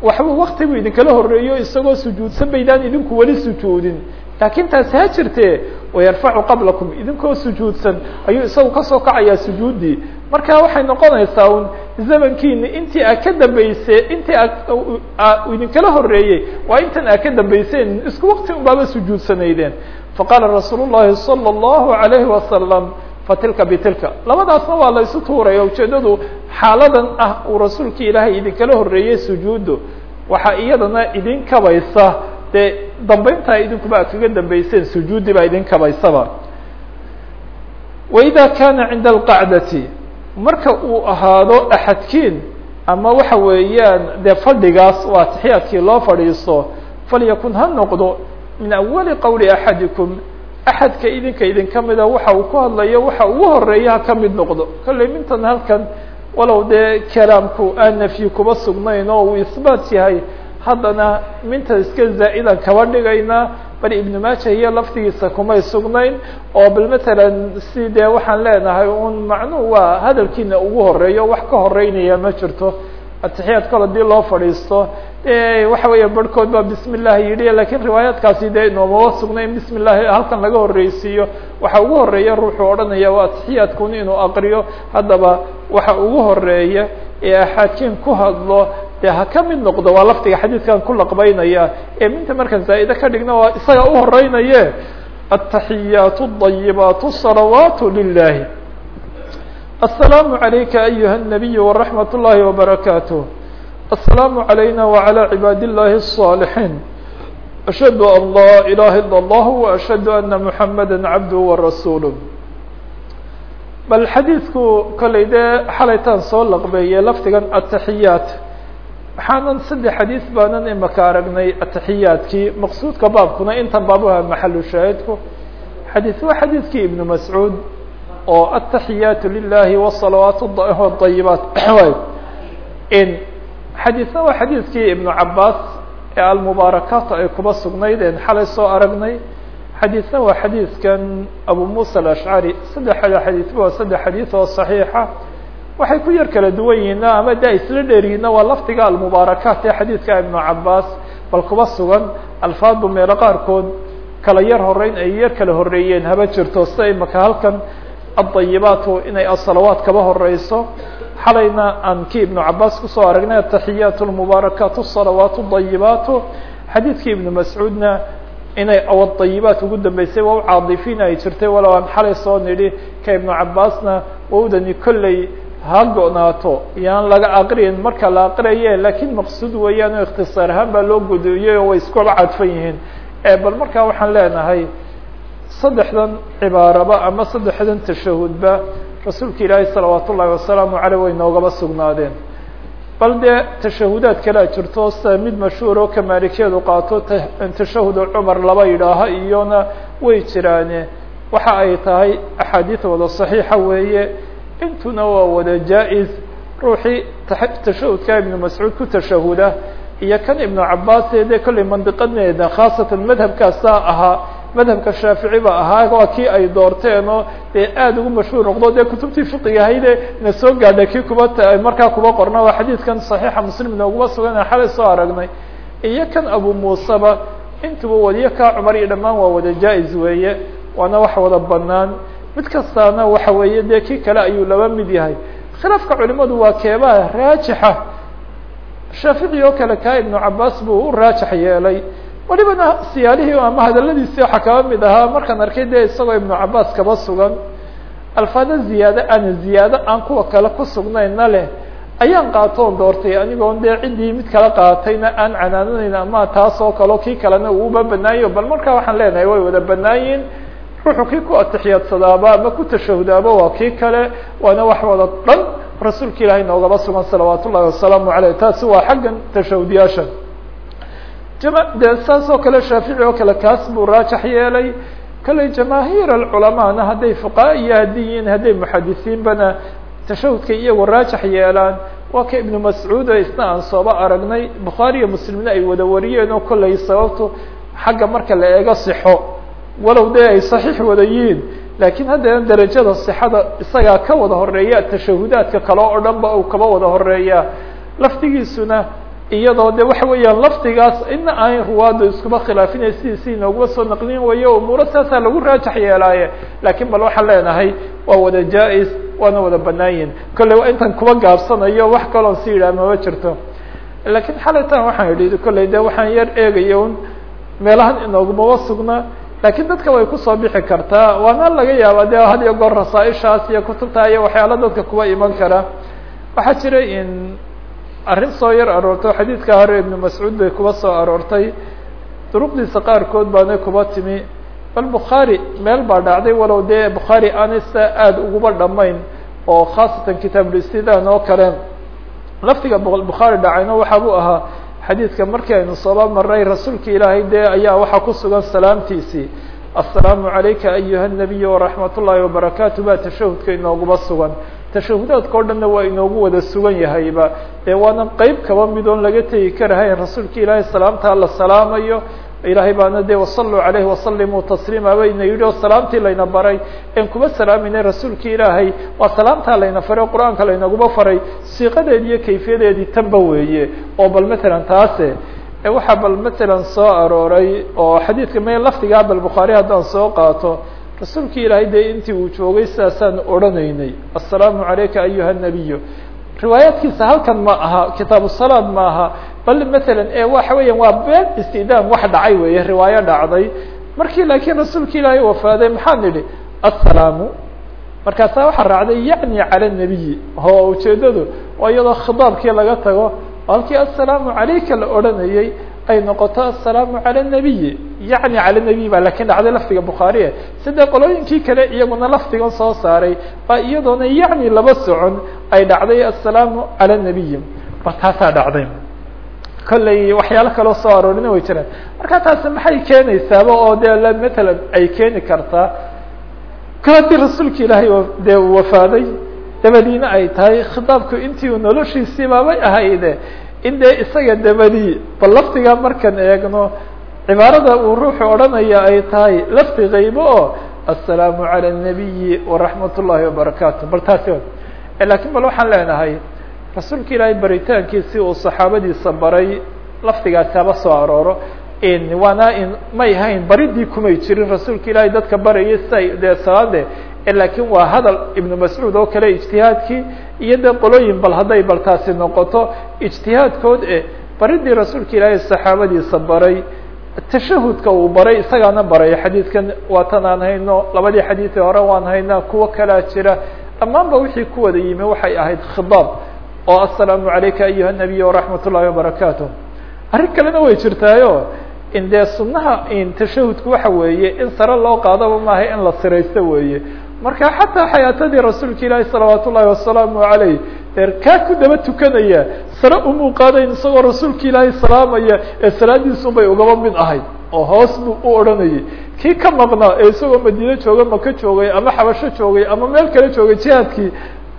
waxbuu wakti buu idinkala horeeyo isagoo sujuudsan baydaan idinku weli sujuudin. Laakiin taasi ha jirtee wayarfacu qablakum idinkoo sujuudsan ayuu isagu ka soo kacayaa sujuuddii. Marka waxay noqonaysaa un zamankiini intii a ka dambeysee intii idinkala horeeyey waa intan a ka dambeyseen isku wakti un baaba sujuudsanaydeen. Faqaala rasuul llahi salى اllahu alayhi wasalam fatilka bitilka. Labadaasna waa la isu tuuraya ujeedadu xaaladan ah uu rasuulka ilaahay idinkala horeeyey sujuuddu waxaa iyadana idin kabaysa. Dee dambeyntaa idinkuba ad kaga dambeyseen sujuudi baa idin kabaysaba. Waida kana cinda alqacdati marka uu ahaado axadkiin ama waxa weeyaan dee fadhigaas waa taxiyaadkii loo fadhiisto falyakun ha noqdo min awali qowli axadikum axadka idinka idinka mida waxa uu ku hadlayo waxa ugu horreeya ha ka mid noqdo. Kolley mintan halkan walow dee kalaamku aan nafyi kuba sugnayn oo uu isbaat yahay haddana minta iska zaa-idan kaba dhigaynaa bal ibnu maaja iyo laftigiisa kumay sugnayn oo bal matalan si dee waxaan leenahay un macnuhu waa hadalkiina ugu horeeyo wax ka horeynaya ma jirto. Atixiyaad kol haddii loo fadhiisto waxa weeye barhkood baa bismi llahi yidhi lakiin riwaayaadkaasi dee noomaba sugnay in bismi llahi halkan laga horreysiiyo waxa ugu horreeya ruuxuu odhanaya waa taxiyaadkun inuu aqriyo. Haddaba waxa ugu horreeya ee axaadiin ku hadlo dee ha ka mid noqdo waa lafdiga xadiidkan ku laqbeynaya ee minta markaan zaa'ide ka dhigna waa isaga u horeynaye ataxiyaatu dayibaatu salawaatu lilahi asalaamu calayka ayuha nabiy waraxmat llahi wabarakaatuh السلام علينا وعلى عباد الله الصالحين أشهد أن لا إله إلا الله وأشهد أن محمدا عبده ورسوله بل xadيiثku koley dee xalaytaan soo lqbeeye lafdigan التaحiyaaت waxaanan saddex xadيiث baanan imaka aragnay ataحiyaatkii maqsuudka baabkuna intan baabuha maxalu shaahidku xadيiث waa xadiiثkii iبن masعوud oo التaحiyaaت للahi والصلaوaaت الطayibaat xadiisna waa xadiiskii ibnu cabaas ee almubaarakaatu ay kuba sugnayd een xalay soo aragnay. Xadiisna waa xadiiskan abu muusa alashcari saddexda xadiisba waa saddex xadiis oo saxiixa ah. waxay ku yar kala duwan yihiina ama de isla dheerihiina waa lafdiga almubaarakaat ee xadiiska ibnu cabaas bal kuba sugan. Alfaadbu meelo qaarkood kala yar horeyn ay yar kala horeeyeen haba jirto sida imaka halkan. Adayibaatu inay asalawaad kaba horeyso xalayna aan kii ibnu cabaas ku soo aragnay ataxiyaat lmubaarakaat asalawaat dayibaatu xadiidkii ibnu mascuudna inay awad dayibaat ugu dambeysay waa u caadifiina ay jirtay walow aan xalay soo nidhi ka ibnu cabaasna wowdani kolley ha go-naato laga aqriyin marka la aqriyaye laakiin maqsuud weeyaan oo ikhtisaar ahaan baa loo gudiyey oo way iskuba cadfan yihiin. Eh, bal markaa waxaan leenahay saddexdan cibaaraba ama saddexdan tashahudba rasuulka ilaahay salawaat ullahi wasalaamu caleyh way noogaba sugnaadeen. Bal dee tashahudaad kalea jirto sida mid mashhuur oo kamaalikiyadu qaato tashahud cumar laba yidhaaha iyona way jiraane waxa ay tahay axaadiid wada saxiixa weeye intuna waa wada jaa-is ruuxii tashahudka ibnu mascuud ku tashahuda iyo kan ibnu cabaas dee kollay mandiqadeeda khaasatan madhabkaasaa ahaa madhabka shaafici ba ahaa waa kii ay doorteen oo dee aada ugu mashhuur noqdo. Dee kutubtii fiqigahayde na soo gaadhay kii kuba markaa kuba qorna waa xadiidkan saxiixa muslim nooguma sugan xalay soo aragnay. Iyo kan abu muuseba intuba wadiyo kaa cumar iyo dhammaan waa wada jaa-is weeye waana wax wada banaan mid kastaana waxa weeye dee kii kale ayuu laba mid yahay. Khilaafka culimadu waa keebaa raajixa. Shaafici oo kale kaa ibnu cabaas buu u raajax yeelay walibana siyaalihii ama hadaladiisii waxaa kaba mid ahaa. Markaan arkay dee isagoo ibnu cabaas kaba sugan alfaado ziyaado aan ziyaado aan kuwa kale ku sugnayna leh ayaan qaatoon doortay. Anigoon dee ciddii mid kala qaatayna aan canaananayn ama taas oo kaleo kii kalena uuba banaayo bal markaa waxaan leenahay way wada banaayiin ruuxu kii ku atixiyaadsadaaba ama ku tashahudaaba waa kii kale. Waana wax wada dhan. Rasuulka ilaahay noogaba sugan salawaat ullahi wasalaamu aleyh taasi waa xaggan tashahudyaasha de saas oo kale shaafici oo kale kaas buu raajax yeelay. Kalley jamaahiir alculamaana hadday fuqaha iyo haddii yihiin hadday muxadisiinbana tashahudka iyagu raajax yeelaan. Waa ka ibnu mascuud o isna aan sooba aragnay. Bukhaari iyo muslimna ay wada wariyeen oo kolley sababtu xagga marka la eego sixo. Walow dee ay saxiix wada yihiin laakiin haddana derajada sixada isagaa ka wada horreeya tashahudaadka kale oo dhan ba uu kaba wada horreeya laftigiisuna iyadoo de waxa weeyaan lafdigaas ina aan ruwaadu iskuba khilaafinay sidiisi inooguma soo naqlin wayo umuuro saasaa lagu raajax yeelaaye. Lakiin bal waxaan leenahay waa wada jaa-is waana wada banaayin kolley waa intan kuba gaabsanayo wax kaloon si yidhaha mama jirto. Lakiin xalaytan waxaan idhi kolley de waxaan yar eegaya un meelahan inoogumaba sugna. Lakiin dadka way ku soo bixi kartaa. Waana laga yaaba de had iyo goor rasaaishaas iyo kutubta iyo waxyaala dadka kuwa iman kara. Waxaa jira in arrin soo yar aroortay oo xadiidka hore ibnu mascuud bay kuba soo aroortay. Duruqdiisa qaarkood baana kuba timi. Bal bukhaari meel baa dhacday walow dee bukhaari aanaysa aada uguba dhamayn oo khaasatan kitaabulistidan oo kale. Laftiga bukhaari dhacayna waxa ahaa xadiidka markii aynu sooba maray rasuulka ilaahay dee ayaa waxaa ku sugan salaamtiisii. Assalaamu calayka ayuha nabiy waraxmat ullaahi wabarakaatu baa tashahudka inooguma sugan tashahudaadka o dhanna waa inoogu wada sugan yahayba. Dee waana qeyb kaba mid oon laga tegi karahayn rasuulka ilaahay salaamtaa la salaamayo. Ilaahay baana dee wasaluu calayhi wasalimuu tasliima bayna yidhi oo salaamtii layna baray. En kuma salaaminay rasuulka ilaahay. Waa salaamtaa layna faray o qur'aanka laynaguma faray. Siiqadeedi iyo kayfiyadeedii tanba weeye. Oo bal matalan taase. Waxaa bal matalan soo arooray oo xadiidka me lafdigaa bal bukhaari haddaan soo qaato rasuulka ilaahay dee intii uu joogay sidaasaan odhanaynay assalaamu calayka ayuha nabiyu riwaayaadkiisa halkan ma aha kitaabu salaad ma aha. Bal matalan e waxa weeyaan waa been istidaam wax dhacay weeye riwaayo dhacday. Markii laakiin rasuulka ilaahay wafaaday maxaan nidhi? Assalaamu. Markaasaa waxaa raacday yacni cala nabiyi oo ujeedadu waa iyadoo khitaabkii laga tago. Halkii assalaamu calayka la odhanayay ay noqoto assalaamu cala nabiyi yacni cala nabiy baa lakiin dhacday lafdiga bukhaariye. Sida qolooyinkii kale iyaguna lafdigan soo saaray baa iyadoona yacni laba socon ay dhacday assalaamu cala nabiyi ba taasaa dhacday. Kolley waxyaalo kaloo soo aroorina way jiraan marka taasi maxay keenaysaaba oo dee matalan ay keeni kartaa kol haddii rasuulka ilaahay dee wafaaday dabadiina ay tahay khitaabku intii uu noloshiisii baabay ahayde in dee isaga dabadii bal lafdiga markaan eegno cibaarada uu ruuxu odhanaya ay tahay lafdi kaybo oo assalaamu cala الnabiyi waraxmat ullahi wabarakaatu bal taasi lakiin bal waxaan leenahay rasuulka ilaahay baritaankiisii uu saxaabadiisa baray lafdigaasi haba soo arooro. Waana may hayn baridii kumay jirin rasuulka ilaahay dadka barayay siay dee salaade lakiin waa hadal ibnu mascuud oo kale ijtihaadkii iyo dee qolooyin bal hadday bal taasi noqoto. Ijtihaadkood e baridii rasuulka ilaahay saxaabadiisa baray tashahudka uu baray isagaana baray. Xadiidkan waatan aan hayno labadii xadiidii hore waan haynaa kuwo kalaa jira. Dhammaanba wixii ku wada yimi waxay ahayd khidaab. Oo assalaamu calayka ayuha nabiy waraxmat ullahi wabarakaatu arrin kalena way jirtaayo. In dee sunnaha tashahudku waxa weeye in sare loo qaadaba maaha in la siraysto weeye. Marka xataa xayaatadii rasuulka ilaahi salawaat ullahi wasalaamu calayh kaa ku daba tukanaya sare umuu qaadayn isagoo rasuulka ilaahay salaamaya ee salaadiisun bay ugaba mid ahayd oo hoos buu u odhanayay. Kii ka maqnaa ee isagoo madiine jooga maka joogay ama xabasho joogay ama meel kale joogay jihaadkii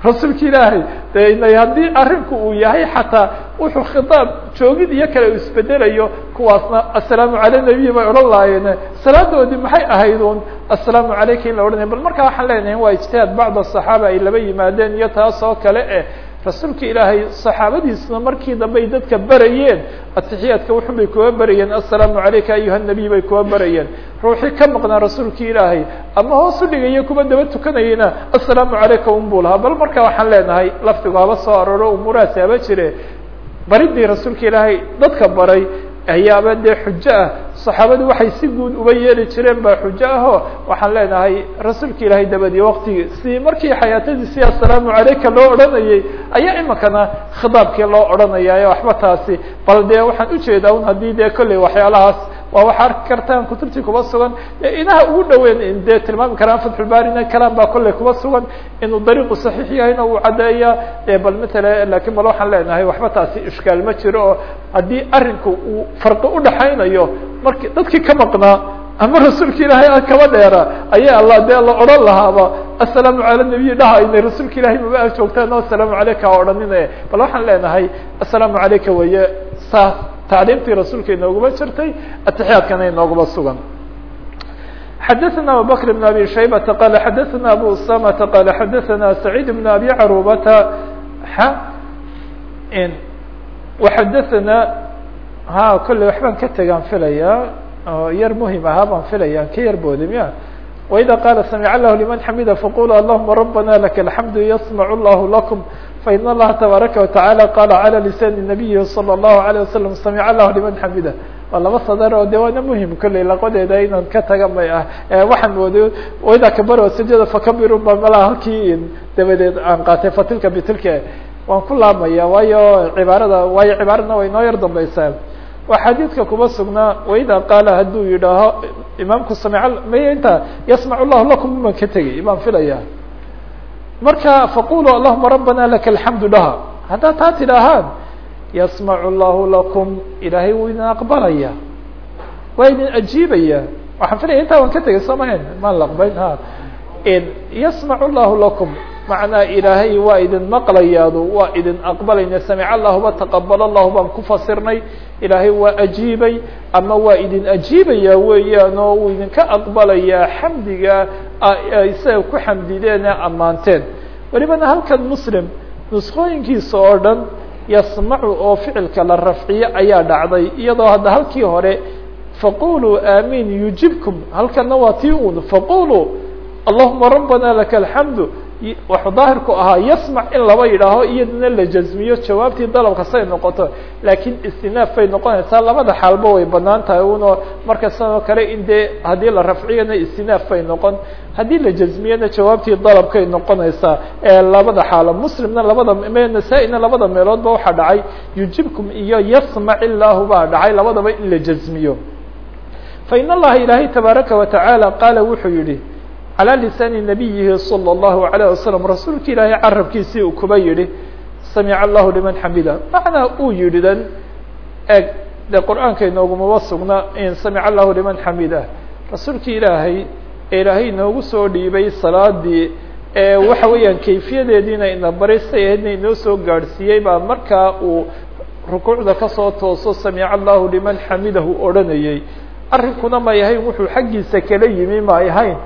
rasuulka ilaahay de haddii arinku uu yahay xataa wuxuu khitaab joogid iyo kale u isbedelayo kuwaasna assalaamu cala nabiy bay odhan lahaayeen salaadoodii maxay ahayd un assalaamu calayka in la odhanaya bal markaa waxaan leenahay waa ijtihaad bacd asaxaaba ay laba yimaadeen iyo taas oo kale eh rasuulka ilaahay saxaabadiisna markii dambe ay dadka berayeen atixiyaadka wuxun bay kuwa berayeen assalaamu calayka ayuha nabiy bay kuwa berayeen ruuxii ka maqnaa rasuulka ilaahay ama hoos u dhigaya kuwa daba tukanayena assalaamu calayka un buu lahaa. Bal marka waxaan leenahay lafdigu haba soo arooro umuurahaasi haba jire baridii rasuulka ilaahay dadka baray ayaaba dee xujo ah saxaabadu waxay si guud uba yeeli jireen baa xujo ahoo waxaan leenahay rasuulka ilaahay dabadii waktigii si markii xayaatadiisii assalaamu calayka loo odhanayay ayaa imikana khitaabkii loo odhanaya waxba taasi bal dee waxaan u jeedaa un haddii dee kolley waxyaalahaas waa waxa arki kartaan kutubtii kuba sugan. Inaha ugu dhaweyn dee tilmaami karaan fatxulbarina kalaan baa kolley kuba sugan. Inuu dariiqu saxiix yahayna uu caddeeya. Bal matala laakiin bal waxaan leenahay waxba taasi ishkaal ma jiro. Oo haddii arinku uu farqi udhaxaynayo marki dadkii ka maqnaa ama rasuulka ilaahay kaba dheera ayaa alla dee la odhan lahaaba assalaamu cala nabiy dhahaynay rasuulka ilahay maba ag joogtaan o assalaamu calayka a odhanine bal waxaan leenahay assalaamu calayka weye saas tacliimtii rasuulka inooguma jirtay atixiyaadkana inooguma sugan xadaثna abubakr بn abi shaybata qala xadaثna abu usamata qala xadaثna sacيid بn abi carubata waxadaثna ha kolley waxbaan ka tegaan filaya oo yar muhim ahaa baan filaya ka yar boodim ya وإذا قال سمع الله لمن حمده فقولوا اللهم ربنا لك الحمد يسمع الله لكم فإن الله تبارك وتعالى قال على لسان النبي صلى الله عليه وسلم سمع الله لمن حمده waa laba sadar oo de waana muhim kolley laqadeeda inaan ka taga may ah waxaan mooday waidaa kabaro sajada fakabiru ba malaha halkii dabadeed aan qaatay fatilka bitilka waan ku laabmaya waayo cibaarada waayo cibaaradna way noo yar dambaysaa waa xadiidka kuba sugnaa waida qaala hadduu yidhaaho imaamku samic maya inta yasmac llahu lakum uman ka tegay baan filaya marka faquluu allahuma rabbana laka alxamdu dhaha. Haddaa taa tidhaahaan yasmacu llahu lakum ilaahay wuu idin aqbalaya waa idin ajiibaya. Waxaan filaya intaa waan ka tegay soo mahayn maan laqbayn ha. Yasmacu llahu lakum macnaa ilaahay waa idin maqlayaadu waa idin aqbalayna. Samic allahuba taqabal allahu baan ku fasirnay. Ilaahay waa ajiibay ama waa idin ajiibaya weeyaan uu idinka aqbalayaa xamdiga isaga ku xamdideen ee ammaanteen. Welibana halkan muslim nusqooyinkiisa oo dhan yasmacu oo ficilka la rafciye ayaa dhacday. Iyadoo hadda halkii hore faquluu amin yujibkum. Halkana waa tii un faquluu allahuma rabbana laka alxamdu waxuu daahirku ahaa yasmac in laba yidhaaho iyadana la jazmiyo jawaabtii dalabka say noqoto. Laakiin istinaaf bay noqonaysaa. Labada xaalba way bannaan tahay uno markasanoo kale in dee haddii la rafciyana istinaaf bay noqon. Haddii la jazmiyana jawaabtii dalabkay noqonaysaa. Ee labada xaalo muslimna labada nasaa-ina labada meeloodba waxaa dhacay. Yujibkum iyo yasmac illaahu baa dhacay labadaba in la jazmiyo fa in allaha ilaahay tabaaraka watacaala qaala wuxuu yihi calى lisaani nabiyihi salى اllahu عalيه wasalam rasuulka ilaahay carabkiisii uu kuba yihi samic allahu liman xamida macnaa uu yihi dan eg de qur'aanka inoogumaba sugna in samic allahu liman xamida rasuulka ilaahay ee ilaahay inoogu soo dhiibay salaadii ee waxa weeyaan kayfiyadeediina ina baray say ahaydna inoo soo gaadhsiiyey baa markaa uu rukuucda kasoo tooso samic allahu liman xamidahu odhanayey arrinkuna may ahayn wuxuu xaggiisa kala yimi may ahayn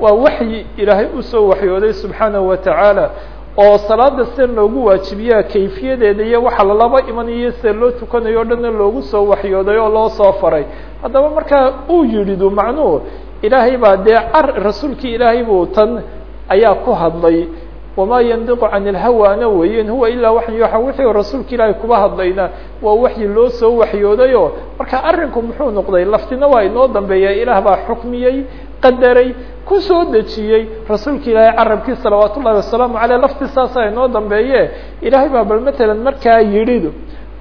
waa waxyi ilaahay u soo waxyooday subxaanahu watacaala oo salaada sida loogu waajibiyaa kayfiyadeeda iyo waxa lalaba imanayo sida loo tukanayo o dhanna loogu soo waxyooday oo loo soo faray. Haddaba markaa uu yidhidu macnuhu ilaahay baa dee rasuulkii ilaahay buu tan ayaa ku hadlay. Wamaa yandiqu can ilhawaana weyen huwa ilaa waxyu yuuxa wixii rasuulka ilaahay kuba hadlayna. Waa waxyi loo soo waxyoodayo. Marka arrinku muxuu noqday laftina waa inoo dambeeya ilaah baa xukmiyey qadaray ku soo dejiyey rasuulka ilaahay carabkii salawaat ullahi wasalaamu aleyh lafti saasa inoo dambeeye ilaahay baa bal matalan markaa yidhi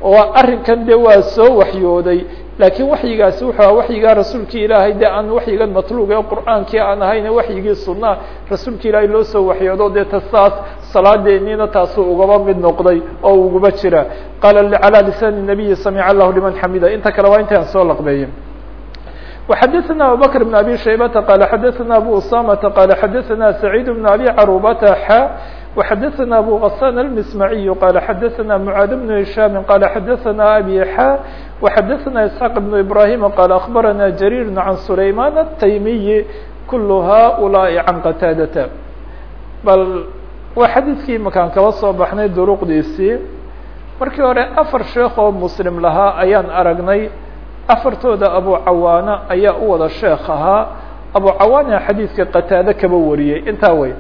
oo arrinkan de waa soo waxyooday laakiin waxyigaasi wuxuu aha waxyigaa rasuulkii ilaahay de aan waxyigan matluuga ee qur'aankii aan ahayne waxyigii sunaa rasuulka ilaahay loo soo waxyoodo dee ta saas salaadeeniina taasuu ugaba mid noqday oo uguba jira. Qaala calى lisaani nabiyi samic allahu liman xamida inta kale waa inta aan soo laqbeeye وxadثna abubكر بن أbي شhaybةa qال xadثna أbو usamةa qال xadثna سعيid بن أbي caruبةa x وxadثna أbو غسان المسمعي qال xadثna معاad بن هiشhام qال xadثna أbي xا وxadثna إسحاq بن إبراهيم qال أخبرna جرير عن سليمان التيمي كل هؤلاء عن qتاadة bal waa xadiidkii makaan kala soo baxnay duruqdiisii markii hore afar sheekh oo muslim lahaa ayaan aragnay afartooda abu cawaana ayaa u wada sheekh ahaa. Abu cawaana xadiidka qataade kaba wariyey. Intaa wey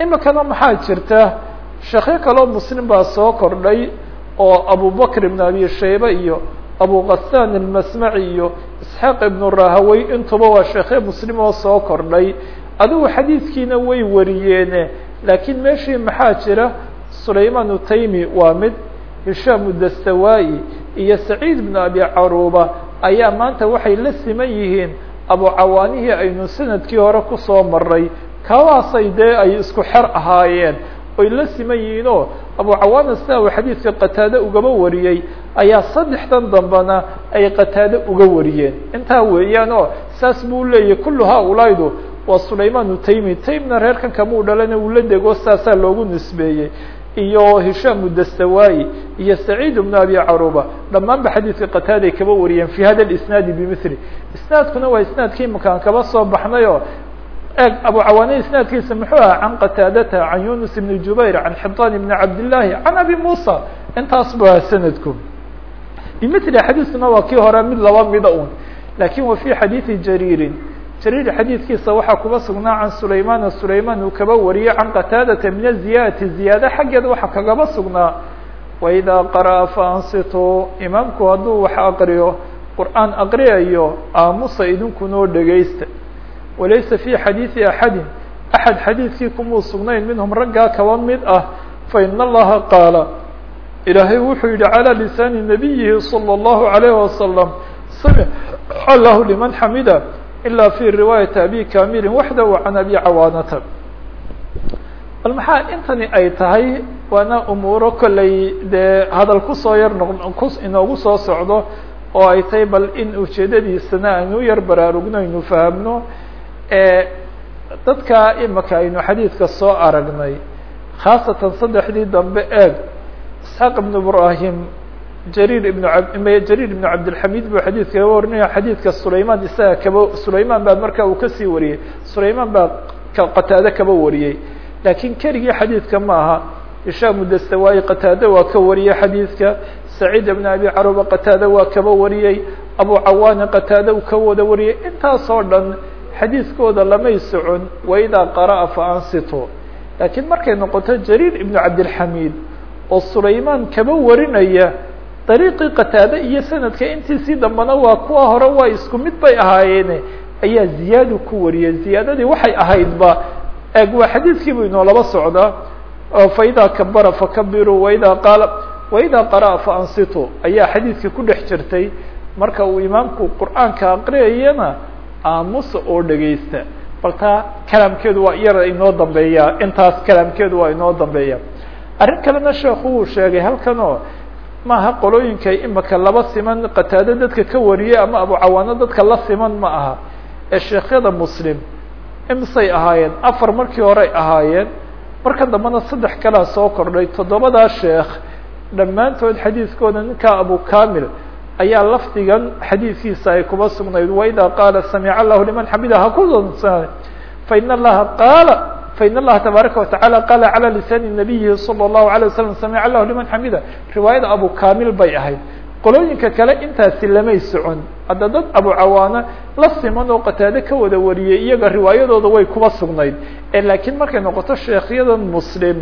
imikana maxaa jirta? Sheekyo kaloo muslim baa soo kordhay oo abubakr ibn abi shayba iyo abu kasaan almasmaci iyo isxaaq ibnu rahawey intuba waa sheekhe muslim oo soo kordhay. Adigu xadiidkiina way wariyeene laakiin meeshii maxaa jira? Sulayman utaymi waa mid hishaam udastawaayi iyo saciid ibnu abi caruuba ayaa maanta waxay la siman yihiin abu cawaanihii aynu sannadkii hore ku soo maray kawaasay dee ay isku xer ahaayeen. Oy la siman yihiin oo abu cawaana sida uu xadiidka qataade ugaba wariyey ayaa saddexdan dambena ay qataade uga wariyeen. Intaa weeyaan oo saas buu leeyahy kullu haaulaidu waa sulayman utaymi taymna reerkan kamuu dhalana uu la dego saasaa loogu nisbeeyey iyo hishaam udastawaayi iyo saciid ibnu abi caruba dhammaanba xadiidka qataaday kaba wariyeen fi hada isnaadi bimili isnaadkuna waa isnaadkii makaan kaba soo baxnayo. Eg abu cawaane isnaadkiisa muxuu aha can qataadata can yunus ibn jubayr can xitaan ibni cabdillaahi can abi musa intaas aha sanadku. Bimili xadiiskuna waa kii hore mid laba mida un laakiin wa fi xadiidi jariirin jariir xadiidkiisa waxaa kuba sugnaa can sulaymaana sulayman uu kaba wariyey can qataadata min aziyaadati ziyaada xaggeeda waxaa kagaba sugnaa waidaa qara'a faansituu imaamku hadduu wax aqriyo qur'aan aqriyayo aamusa idinkunoo dhegaysta walaysa fi xadiidi axadin axad xadiidkii kumuu sugnayn minhum raggaa kaba mid ah faina allaha qaala ilaahay wuxuu yihi calى lisaani nabiyihi salى اllahu عalayh wasalam samic allahu liman xamida إلا في رواية أبي kamilin waxdahu عن abi cawaanata bal maxaa intani ay tahay waana umuuro kolley dee hadal ku soo yar noq inoogu soo socdo oo ay tahay bal in ujeedadiisana aynu yar baraarugno aynu fahamno dadka imaka aynu xadiidka soo aragnay khaasatan saddexdii dambe eeg isxaaq ibn ibraahim jariir ibn jariir ibn cabdilxamid buu xadiidka kaba warinaya xadiidka sulayman isaga kaba sulayman baa marka uu ka sii wariyey. Sulayman baa qataade kaba wariyey. Laakiin keligii xadiidka ma aha. Hishaam udastawaayi qataade waa ka wariyey xadiidka. Saciid ibn abi caruba qataade waa kaba wariyey. Abu cawaana qataade uu ka wada wariyey. Intaasoo dhan xadiidkooda lamay socon. Waidaa qara'a faansitu laakiin markay noqoto jariir ibnu cabdilxamid oo sulayman kaba warinaya dariiqii qataade iyo sanadka intiisii dambena waa kuwa hore waa isku mid bay ahaayeene ayaa ziyaadu ku wariyey. Ziyaadadii waxay ahaydba eeg waa xadiidkiibu inoolaba socdaa faidaa kabara fakabiruu waidaa qaala waidaa qara'a faansitu ayaa xadiidkii ku dhex jirtay. Marka uu imaamku qur'aanka aqriyayana aamusa oo dhegaysta bal kalaamkeedu waa iyara inoo dambeeyaa intaas kalaamkeedu waa inoo dambeeya arrin kalena sheekhu wuu sheegay halkan oo maaha qolooyinka imika laba siman qataado dadka ka wariyey ama abucawaano dadka la siman ma aha. Ee sheekhyada muslim imisay ahaayeen afar markii horey ahaayeen marka dambena saddex kalea soo kordhay toddobadaa sheekh dhammaantood xadiidkooda ninkaa abu kamil ayaa lafdigan xadiidkiisa ay kuba sugnayd waidaa qaala samica allahu liman xamida hakusa fain allaha qaala fain allaha tabaaraka wataعala qaala calى lisaani nabiyihi salى الlahu عalيه wasalam samica allahu liman xamida riwaayada abu kamil bay ahayd qolooyinka kale intaasi lamay socon hadda dad abu cawaana la siman oo qataade ka wada wariyey iyaga riwaayadooda way kuba sugnayd laakiin markay noqoto sheekyadan muslim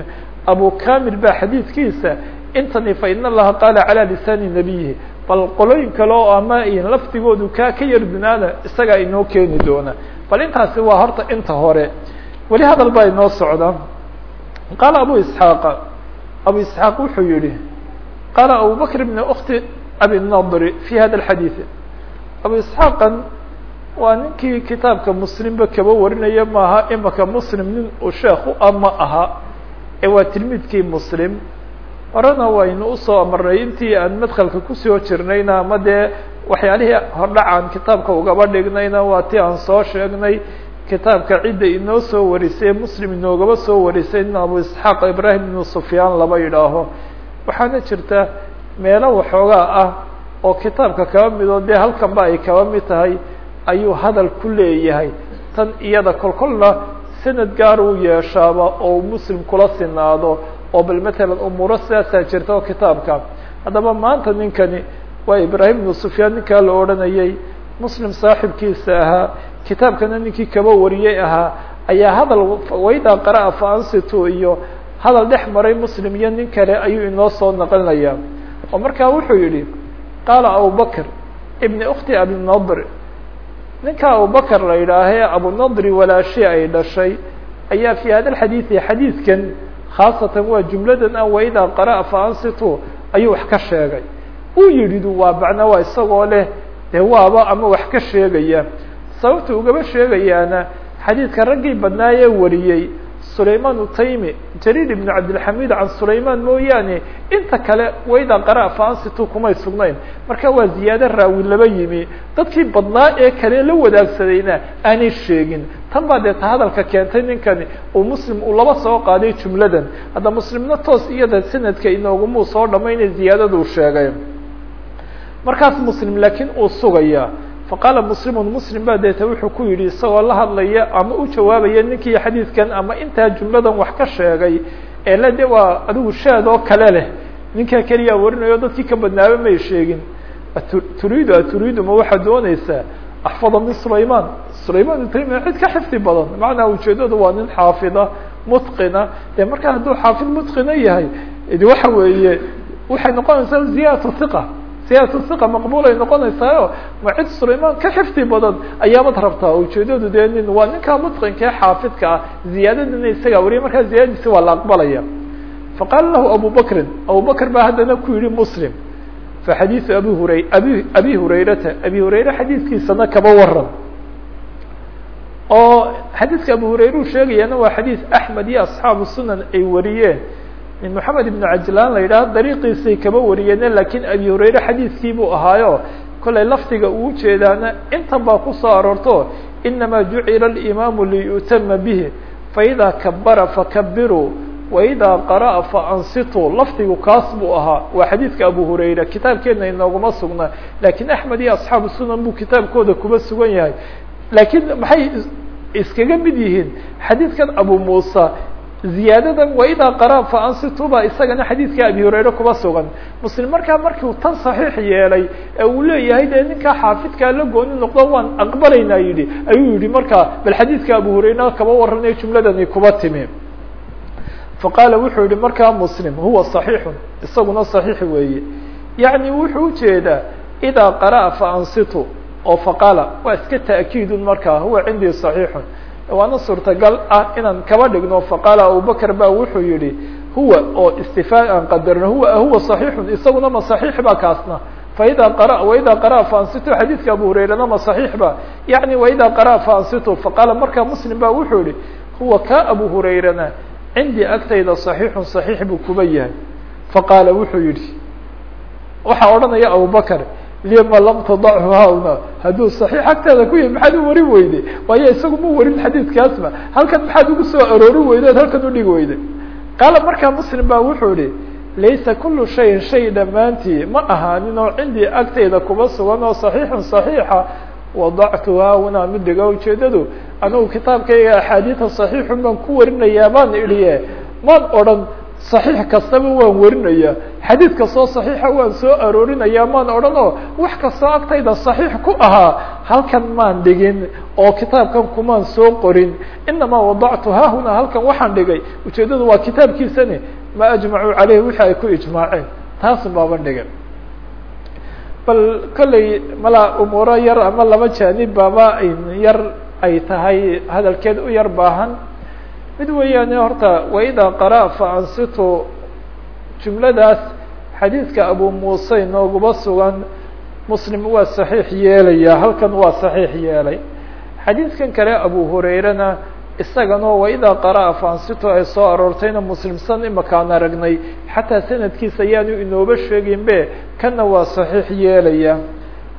abu kamil baa xadiidkiisa intani fain allaha qaala calى lisaani nabiyihi bal qolooyin kale oo ama lafdigoodu kaa ka yar dunaana isagaa inoo keeni doona bal intaasi waa horta inta hore weli hadal baa inoo socda. Qaala abu isxaaqa abu isxaaq wuxuu yihi qaala abu bakr bn ukti abi nadri fi hada alxadiid abu isxaaqan waa ninkii kitaabka muslimba kaba warinaya maaha imaka muslim nin uu sheekh u a ma aha ee waa tilmiidkii muslim. Horena waynu u soo marnay intii aan madkalka ku soo jirnayna ama dee waxyaalihii hordhacaan kitaabka ugaba dhignayna waa ti aan soo sheegnay kitaabka cidda inoo soo warisay muslim inoogaba soo warisay in abu isxaaq ibrahim ibnu sufyaan laba yidhaaho. Waxaana jirta meelo waxoogaa ah oo kitaabka kaba midoo dee halkanba ay kaba mid tahay ayuu hadal ku leeyahay. Tan iyada kolkolna sanad gaar uu yeeshaaba oo muslim kula sinaado oo bal matalan umuuro sidaasaa jirta oo kitaabka. Haddaba maanta ninkani waa ibraahim ibnu sufyaan ninkaa la odhanayay muslim saaxibkiisa ahaa kitaabkana ninkii kaba wariyey ahaa ayaa hadal waydaa qara'a fa ansitu iyo hadal dhex maray muslim iyo nin kale ayuu inoo soo naqlinaya. Oo markaa wuxuu yidhi qaala abubakr ibni ukti abinadr ninka abubakr la yidhaahee abunadri walaashi ay dhashay. Ayaa fi hada alxadiidi xadiidkan khaasatan waa jumladan ah waidaa qara'a fa ansitu ayuu wax ka sheegay. Uu yidhi waa bacna waa isagoo leh dee waaba ama wax ka sheegaya sababta ugaba sheegayaana xadiidka raggii badnaayee wariyey sulayman utaymi jariir ibn cabdilxamid can sulayman mooyaane inta kale wayda qara faansitu kumay sugnayn. Marka waa ziyaado raawi laba yimi. Dadkii badnaa ee kale la wadaagsadayna aanay sheegin. Tan baa dee ta hadalka keentay ninkani uu muslim uu laba soo qaaday jumladan. Hadda muslimna toos iyada sanadka inoogumuu soo dhamaynay ziyaadaduu sheegay. Markaas muslim laakiin uu sugaya faqaala muslimun muslim baa deeta wuxuu ku yidhi isagoo la hadlaya ama u jawaabaya ninkii xadiidkan ama intaa jumladan wax ka sheegay ee le de waa adigu shaad oo kale leh ninkaa keliyaa warinayo dadkii ka badnaaba may sheegin. Turiidu aturiidu ma waxaad doonaysaa axfada min sulayman sulayman utaymiya cid ka xifdi badan macnaa ujeedadu waa nin xaafida mutqina. Dee markaa hadduu xaafid mutqina yahay de waxa weeye waxay noqonaysaa ziyadatu hiqa ziyadatu hiqa maqbulay noqonaysaayo ma cid sulayman ka xifdi badan ayaamad rabtaa ujeedadu dee nin waa ninkaa mutqinka ee xaafidka ah ziyaadadina isagaa wariya markaa ziyadadiisi waa la aqbalaya. Faqaala lahu abu bakrin abu bakr baa haddana ku yihi muslim. Faxadiiثu abi huray abi abi hurayrata abi hurayre xadiidkiisana kaba waran oo xadiidka abu hurayre uu waa xadiid axmed iyo asxaabu sunan ay wariyeen min moxamed ibnu cajlaan la yidhaha dariiqiisay kaba wariyeene lakiin abi hurayre xadiidkii buu ahaayo. Kollay lafdiga uu jeedaana intan baa ku soo aroorto inama jucila اlimaamu liyu'tama bihi faida kabara fakabiruu waidaa qara'a faansituu lafdigu kaas buu ahaa waa xadiidka abu hurayra. Kitaabkeena inooguma sugna lakiin axmed iyo asxaabu sunan buu kitaabkooda kuba sugan yahay. Laakiin maxay iskaga mid yihiin? Xadiidkan abu muusa ziyaadadan waidaa qara'a faansituu baa isagana xadiidka abi hurayre kuba sugan muslim markaa markiu tan saxiix yeelay ee uu leeyahay dee ninkaa xaafidkaa la gooni noqdo waan aqbalaynaa yidhi ayuu yihi markaa bal xadiidka abu hurayra kaba waranay jumladani kuba timi faqaala wuxuu yihi markaa muslim huwa صaxiixun isaguna صaxiix weeye yaعni wuxuu ujeedaa idaa qara'a faansitu oo faqaala waa iska ta'kiidun markaa huwa cindii صaxiixun waana suurtagal ah inaan kaba dhigno faqaala abubakr ba wuxuu yihi huwa oo istifaa aan qadarno huwa huwa صaxiixun isaguna ma صaxiix ba kaasna faida qara waida qara'a faansitu xadiidka abu hurayrana ma صaxiix ba yaعni waida qara'a faansitu faqaala markaa muslim ba wuxuu yihi huwa ka abu hurayrana cindii agtayda صaxiixun صaxiix buu kuba yahay faqaala wuxuu yihi waxaa odhanaya abubakr lima lam tadachu hawna hadduu صaxiix agtaada ku yahay maxaad u warin weyde waayo isagu ma warin xadiidkaasba halkan maxaad ugu soo aroorin weyde od halkan udhigi weyde qaala markaa muslim ba wuxuu yihi laysa kulu shayin shay dhammaantii ma ahaanin oo cindii agtayda kuba sugan oo صaxiixun صaxiixa wadactu haahunaa mid dhiga ujeedadu anugu kitaabkayga axaadiida صaxiixun baan ku warinayaa baan idhiye maan odhan صaxiix kastaba waan warinaya xadiid kastoo صaxiixa waan soo aroorinayaa maan odhan oo wax kastoo agtayda صaxiix ku ahaa halkan maan dhigin oo kitaabkan kumaan soo qorin inamaa wadactu haahunaa halkan waxaan dhigay ujeedadu waa kitaabkiisani ma ajmacuu caleyhi wixii ay ku ijmaaceen taasun baaban dhigin bal kolley malaa umuuro yar ama laba jaanib baaba yar ay tahay hadalkeed u yar baahan mid weeyaane horta waidaa qara'a faansitu jumladaas xadiidka abu muuse inooguba sugan muslim waa saxiix yeelaya halkan waa saxiix yeelay. Xadiidkan kale abu hurayrena isaganoo waidaa qara'a faansitu ay soo aroortayna muslim san imakaan aragnay xataa sanadkiisa ayaanu inooba sheegin be kana waa saxiix yeelaya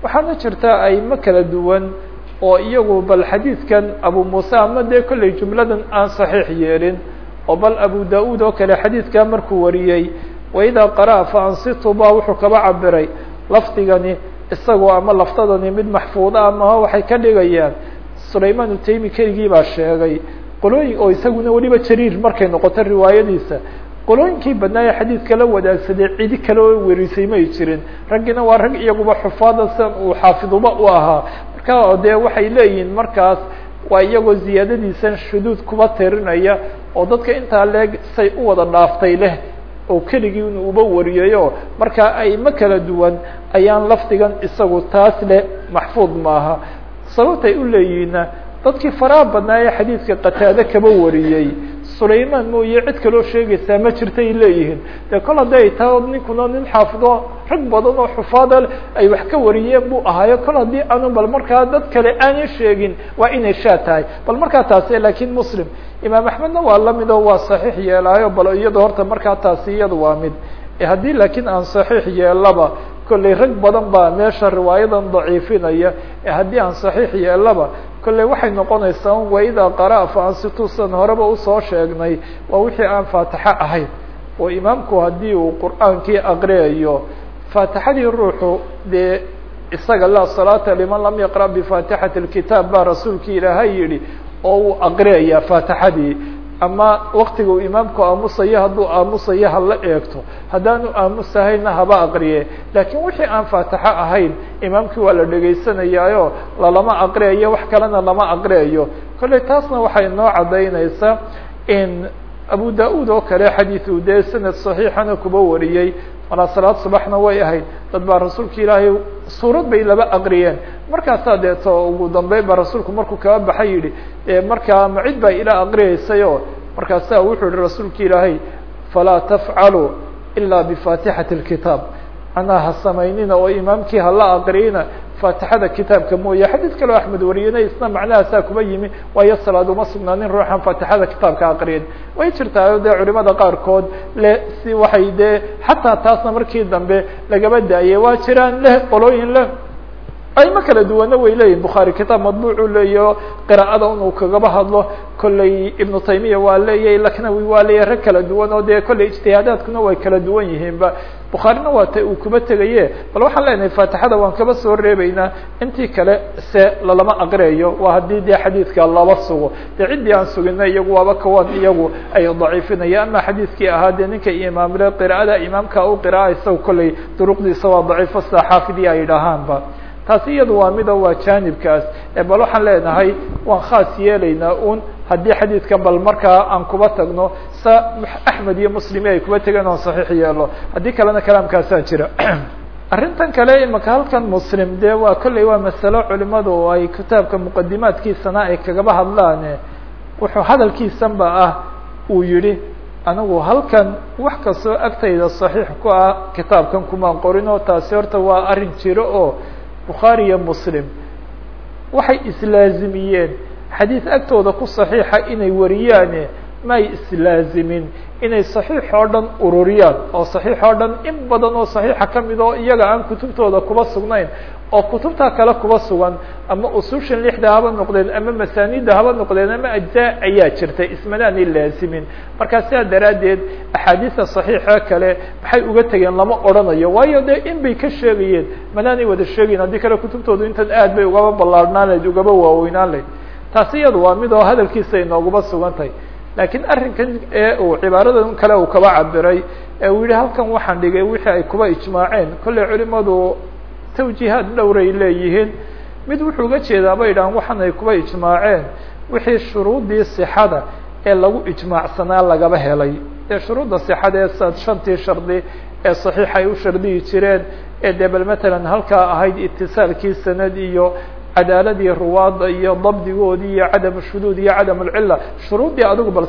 waxaana jirta aymo kala duwan oo iyagu bal xadiidkan abu muuse ama dee kolley jumladan aan saxiix yeelin oo bal abu da'uud oo kale xadiidkaa markuu wariyey waidaa qara'a fa ansitu ba wuxuu kaba cabiray lafdigani isagoo ama laftadani mid maxfuuda amaha waxay ka dhigayaan. Sulayman utaymi keligii baa sheegay qolooyin oo isaguna weliba jariir markay noqoto riwaayadiisa qolooyinkii badnaaye xadiidka la wadaagsaday cidi kale oo werisay may jirin raggiina waa rag iyaguba xufaada sidan uu xaafiduba u ahaa marka dee waxay leeyihiin markaas waa iyagoo ziyaadadiisan shuduud kuba tirinaya oo dadka intaa leeg say u wada dhaaftay leh oo keligii in uba wariyayo marka ayma kala duwan ayaan lafdigan isagu taas leh maxfuud maaha. Sababtay u leeyihiinna dadkii faraha badnaaye xadiidka qataade kaba wariyey sulayman mooye cid kaloo sheegaysaa ma jirtay leeyihiin. Dee kol hadday taa ninkuna nin xaafido rag badan oo xufaada ay wax ka wariyeen buu ahaayo. Kol haddii aanu bal markaa dad kale aanay sheegin waa inay shaa tahay. Bal markaa taasi lakiin muslim imaam axmedna waa la mid oo waa saxiix yeelaayo bal iyado horta markaa taasi iyada waa mid. Haddii laakiin aan saxiix yeelaba kolley rag badan baa meesha riwaayadan daciifinaya. Haddii aan saxiix yeelaba kolley waxay noqonaysaa waidaa qara'a fa ansitusan horeba u soo sheegnay waa wixii aan faatixo ahayn. Oo imaamku haddii uu qur'aankii aqriyayo faatixadii ruuxu dee isaga laa salaata liman lam yaqra' bifaatixati اlkitaab baa rasuulki ilaahay yihi oo uu aqriyaya faatixadii ama waktiga uu imaamku aamusayo hadduu aamusayo hala eegto. Haddaanu aamusahayna haba aqriye. Laakiin wixii aan faatixo ahayn imaamkii waa la dhegaysanayaayo lalama aqriyayo wax kalena lama aqriyayo. Kolley taasna waxay noo caddaynaysaa in abu da'uud oo kale xadiiu dee sanad saxiixana kuba wariyey malaa salaad subaxna way ahayd. Dad baa rasuulka ilaahay suurad bay laba aqriyeen. Markaasaa deeto ugu dambeyn ba rasuulku markuu kaba baxay yihi markaa ma cid baa ila aqriyaysayo markaasaa wuxuu yihi rasuulka ilaahay falaa tafcalu ila bifatixati اlkitaab anaa ha samaynina oo imaamkii hala aqriyina faatixada kitaabka mooye. Xadiid kaleo axmed wariyena isna macnahaasaa kuba yimi waayo salaad uma sugnaanin ruuxan faatixada kitaabka aqriyin way jirtaayo dee culimada qaarkood le si waxay dee xataa taasna markii dambe lagaba daayay waa jiraan leh qolooyin leh. Ayma kala duwana way leeyihiin bukhaari kitaab madbuucu leeyaho qiraa'ada inuu kagaba hadlo. Kolley ibnu taymiya waa leeyahay laknawi waa leeyahay rag kala duwan oo dee kolley ijtihaadaadkuna way kala duwan yihiinba bukhaarina waa ta uu kuba tegaye. Bal waxaan leenahay faatixada waan kaba soo reebeynaa intii kale se lalama aqriyayo. Waa haddii dee xadiidka laba sugo. Dee ciddii aan sugina iyagu waaba kawan iyagu ay daciifinaya. Ama xadiidkii ahaa dee ninka imaamle qiraa'ada imaamka u qira'a isaga kolley duruqdiisa waa daciifo sida xaafidii ay dhahaanba taasi iyadu waa mida waa janibkaas bal waxaan leenahay waan khaas yeelaynaa un haddii xadiidkan bal markaa aan kuba tagno sa axmed iyo muslimi ay kuba tegeen oon saxiix yeelo. Haddii kalena kalaamkaasaa jira. (clears throat) Arrintan kale imaka halkan muslim dee waa kolley waa masalo culimadu ay kitaabka muqadimaadkiisana ay kagaba hadlaan wuxuu hadalkiisanba ah uu yihi anigu halkan wax kastoo agtayda saxiix ku ah kitaabkan kumaan qorin oo taasi horta waa arrin jiro oo bukhaari iyo muslim. Waxay islaazimiyeen. Xadiid agtooda ku saxiixa inay wariyaane may islaazimin inay saxiix oo dhan ururiyaan oo saxiix oo dhan in badan oo saxiixa ka mid oo iyaga aan kutubtooda kuba sugnayn oo kutubtaa kale kuba sugan ama usushan lixda haba noqdeen ama masaanida haba noqdeen ama ajzaa ayaa jirtay ismanaanay laazimin. Markaa sidaa daraaddeed axaadiista saxiixa kale maxay uga tegeen lama odhanayo waayo dee in bay ka sheegayeen. Manaanay wada sheegayin haddii kale kutubtoodu intan aad bay ugaba ballaarhnaan lahayd ugaba waaweynaan lahayd taasi iyadu waa mid oo hadalkiisa ay nooguba sugan tahay laakiin arrinkan ee uu cibaaradan kale uu kaba cabiray ee uu yihi halkan waxaan dhigay wixii ay kuba ijmaaceen. Kolley culimadu tawjiihaad dhowray leeyihiin. Mid wuxuu uga jeedaa bay idhahan waxan ay kuba ijmaaceen. Wixii shuruudii sixada ee lagu ijmaacsanaa lagaba helay. Ee shuruudda sixada ee sad shantii shardi ee saxiix ay u shardiyi jireen ee bal matalan halkaa ahayd itisaalkii sanad iyo cadaaladii ruwaada iyo dabdigoodii iyo cadam shuduud iyo cadam lcila shuruuddii adigu bal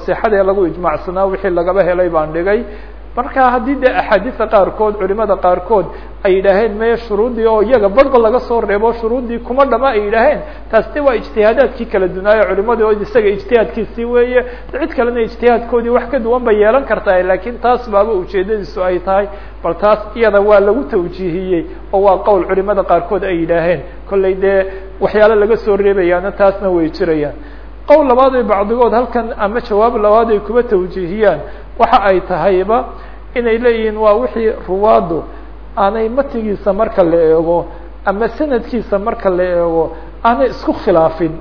lagu ijmaacsanaa wixii lagaba helay baan dhigay marka haddii dee axaadiista qaarkood culimada qaarkood ay yidhaaheen meye shuruuddii oo iyaga barhba laga soo reebo shuruuddii kuma dhama ay yidhaaheen taas de waa ijtihaadaadkii kala dunaayo culimadii oo isaga ijtihaadkiisii weeye. Cid kalena ijtihaadkoodii wax ka duwan bay yeelan kartaa laakiin taas baaba ujeedadiisu ay tahay. Bal taas iyada waa lagu tawjiihiyey oo waa qowl culimada qaarkood ay yidhaaheen kollay dee waxyaalo laga soo reebayaana taasna way jirayaan qowl labaad ay bacdigood halkan ama jawaab labaad ay kuba tawjiihiyaan. Waxa ay tahayba inay leeyihiin waa wixii ruwaaddu aanay matigiisa marka la eego ama sanadkiisa marka la eego aanay isku khilaafin.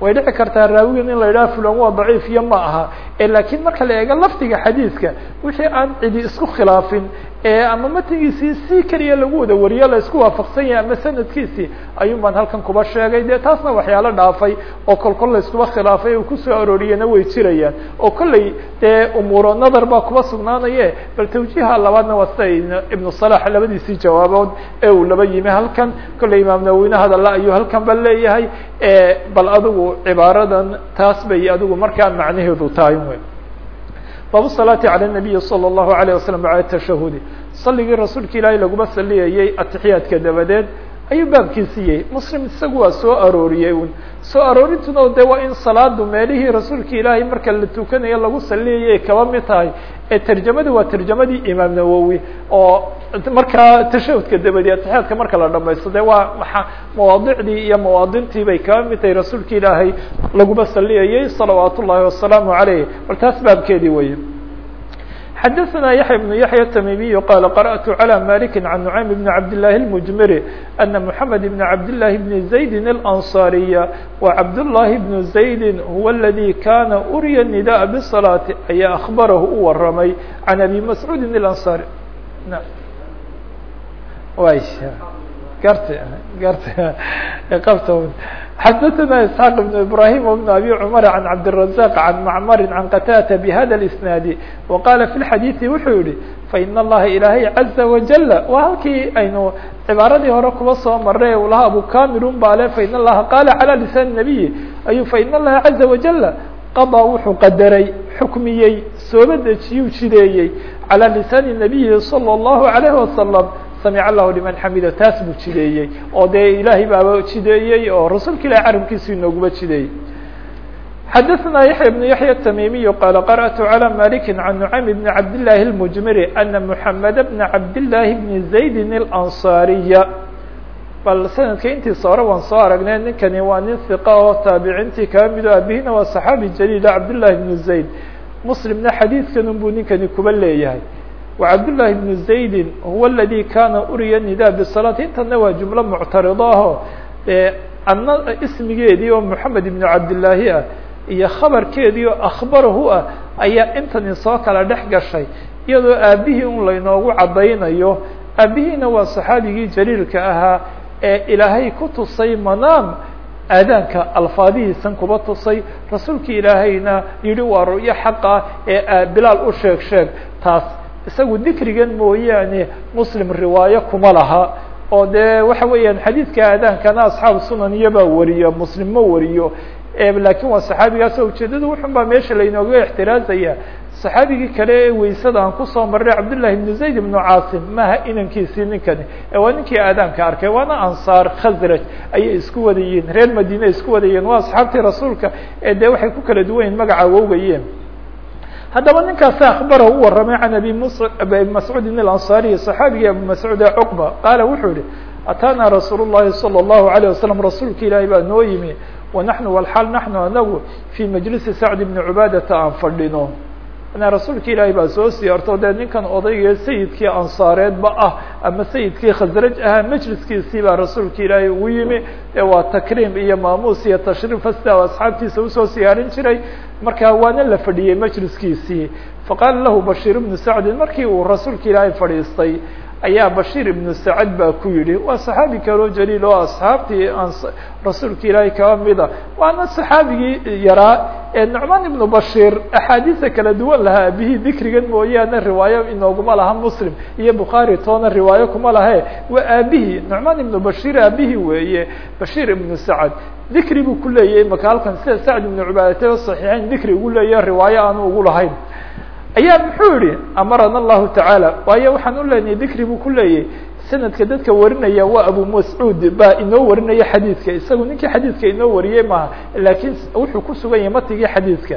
Way dhici kartaa raawigan in la yidhaha fulan waa daciif iyo ma aha lakiin marka la eego lafdiga xadiidka wixii aan cidi isku khilaafin ama matigiisii si keliya lagu wada wariyo la isku waafaqsan yahay ama sanadkiisii ayuun baan halkan kuba sheegay. De taasna waxyaalo dhaafay oo kol kol la iskuba khilaafay uu ku soo arooriyena way jirayaan. Oo kolley dee umuuro nadar baa kuba sugnaanaye bal tawjiiha labaadna waa sida ibnu salax labadiisii jawaabood ee uu laba yimi halkan. Kolley imaam naweyne hadalla ayuu halkan ba leeyahay. Bal adigu cibaaradan taas bay adigu markaa macnaheedu tahay baabu salaati cala nabiyi sala allahu alayh wasalam maca tashahudi. Salligii rasuulka ilaahay laguma saliyayey atixiyaadka dabadeed ayuu baabkiisiyey muslim isagu waa soo arooriyey un soo aroorintuna de waa in salaadu meelihii rasuulka ilaahay marka la tukanayo lagu saliyayay kaba mid tahay. Ee tarjamadi waa tarjamadii imaam nawowi oo markaa tashahudka dabadi atixiyaadka marka la dhamaysto de waa maa mawaadicdii iyo mawaadintii bay kaba mid tahay rasuulka ilaahay laguma saliyayey salawaat ullahi wasalaamu aleyh bal taas baabkeedii weye xdثna yaحyى بن yaحyى التmimiي qال قرأت عlى مالك عن نعيم بن عبد الله المجمري أن محمد بن عبد الله بن زيد الأنصاري وعبد الله بن زيد هو الذي كان أrي النداء بالصلاة ayaa أخبره u waramay عن أبي مسعوud الأنصاري xdثna اسحاq بن إبراهيم وبن أbي cمر عن عبدالرزاق عن معmر عن qتادة بhda الاسناaد وqال في الحadيث wuxuu yihi فإن الlaha إلahy عزa وجل waa halkii aynu cibaaradii hore kuba soo maray u laha abu camerun ba le فإن الlaha qال عlى لسان النبي ayuu فإن الlaha عزa وجل qضى wuxuu qadaray xukmiyey sooba dejiyuu jideeyey عalى لسان النبي صلى الله عليه وسلم samc allahu liman xamida taas buu jideeyey oo dee ilaahay baaba jideeyey oo rasuulka ilahi carabkiisu inooguba jideeyey xadaثna yaحya بن yaحyى التmimiي qال qarأت عlى mالك عن نعيم بن cabd للahi المجmري أنa محamed بن cabd للahi بن زayd الأنصاriya bal sanadka intiisa hore waan soo aragnay ninkani waa nin ثiqa oo taabiciintii kaba mido abihina waa صaxaabi jaliila cabd لlahi بن زayd mslimna xadiidkan buu ninkani kuba leeyahay وcabdاللahi بن زaيد huwa اladي kana uriya النداء bالصلاة intana waa jumlo muctarido aho ana ismigeedii oo محamed iبn cabdاللaahi ah iyo khabarkeedii oo akhbarahu ah ayaa intani soo kala dhex gashay iyadoo aabihii un laynoogu cadaynayo aabihiina waa صaxaabigii jaliilka ahaa ee ilaahay ku tusay manaam aadaanka alfaadihiisan kuba tusay rasuulka ilaahayna yihi waa ru'yo xaqa ee bilaal u sheeg sheeg taas isagu dikrigan mooyaane muslim riwaayo kuma laha. Oo dee waxa weeyaan xadiidka aadaankana asxaabu sunan iyobaa wariyo muslim ma wariyo. Lakin waa saxaabigaas oo ujeedada wuxun baa meesha laynooga ixtiraazaya. Saxaabigii kale ee weysada aan ku soo marray cabdullahi ibnu zayd ibnu caasim maaha inankiisii ninkani waa ninkii aadaanka arkay waana ansaar khasraj ayay isku wadayiin reer madiine isku wadayeen waa asxaabtii rasuulka. Ee dee waxay ku kala duwan yihiin magaca wowgayeen haddaba ninkaasi akbara u waramay can abi mus abi mascuudin اlanصariي صaxaabigii abu mascuud ee cuqba qaala wuxuu yihi ataana rasuul الlahi salى الlahu عalيه wasalam rasuulka ilaahi baa noo yimi wanaxnu walxaal naxnu anagu fii majlisi sacd bni cubaadata aan fadhino na rasuulka ilaahi baa soo siyaarto dee ninkan odayga sayidkii ansaareedba ah ama sayidkii khasraj ahaa majliskiisii baa rasuulka ilaahi ugu yimi. Ee waa takriim iyo maamuus iyo tashriif hasta asxaabtiisa u soo siyaarin jiray. Marka waana la fadhiyey majliskiisii. Faqaala lahu bashiir ibnu sacdin markii uu rasuulka ilaahay fadhiistay ayaa bashiir ibnu sacad baa ku yidhi waa saxaabi kaloo jaliil oo asxaabtii rasuulka ilaahay kaba mida waana saxaabigii yaraa nucmaan ibnu bashiir axaadiisa kala duwan lahaa abihii dikrigan mooyaane riwaayo inooguma laha muslim iyo bukhaari toona riwaayo kuma lahe waa aabihii nucmaan ibnu bashiir aabihii weeye bashiir ibnu sacad. Dikri buu ku leeyahy imaka halkan sida sacd ibnu cubaadata saxiixeyn dikri ugu leeyahy riwaayo aanu ugu lahayn ayaa muxuu yihi amarana allahu tacaala. Waayo waxaan u leenahay dikri buu ku leeyahy sanadka dadka warinaya waa abu mascuud baa inoo warinaya xadiidka. Isagu ninkii xadiidka inoo wariyey maaha laakiin wuxuu ku sugan yahay matigii xadiidka.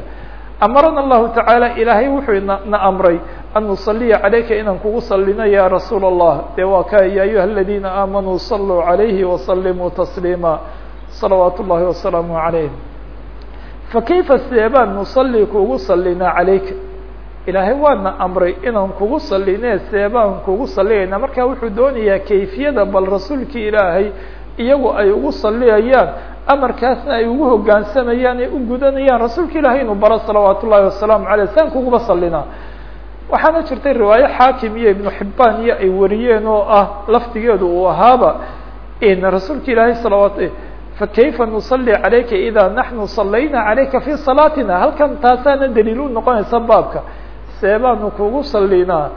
Amarana allahu tacaala ilaahay wuxuu na amray an nusaliya calayka inaan kugu salino ya rasuul allah dee waa ka ya ayuha aladiina aamanuu saluu calayhi wasalimuu tasliima. Salawaat ullahi wasalaamu calayh fakayfa seebaan nusali kugu salinaa calayka ilaahay waana amray inaan kugu saline seebaan kugu saliyayna marka wuxuu doonayaa kayfiyada bal rasuulkii ilaahay iyagu ay ugu saliyayaan amarkaasna ay ugu hogaansamayaan ay u gudanayaan. Rasuulka ilaahay inuu baro salawaat ullahi wasalaamu aleyh saan kuguba salinaa waxaana jirtay riwaayo xaakim iyo ibnu xibaan iyo ay wariyeen oo ah laftigeedu uu ahaaba rasuulka ilaahay salawaat fakayfa nusali calayka ida naxnu salayna calayka fi salaatina? Halkan taasaana daliil u noqonaysa baabka seebaanu kugu salinaa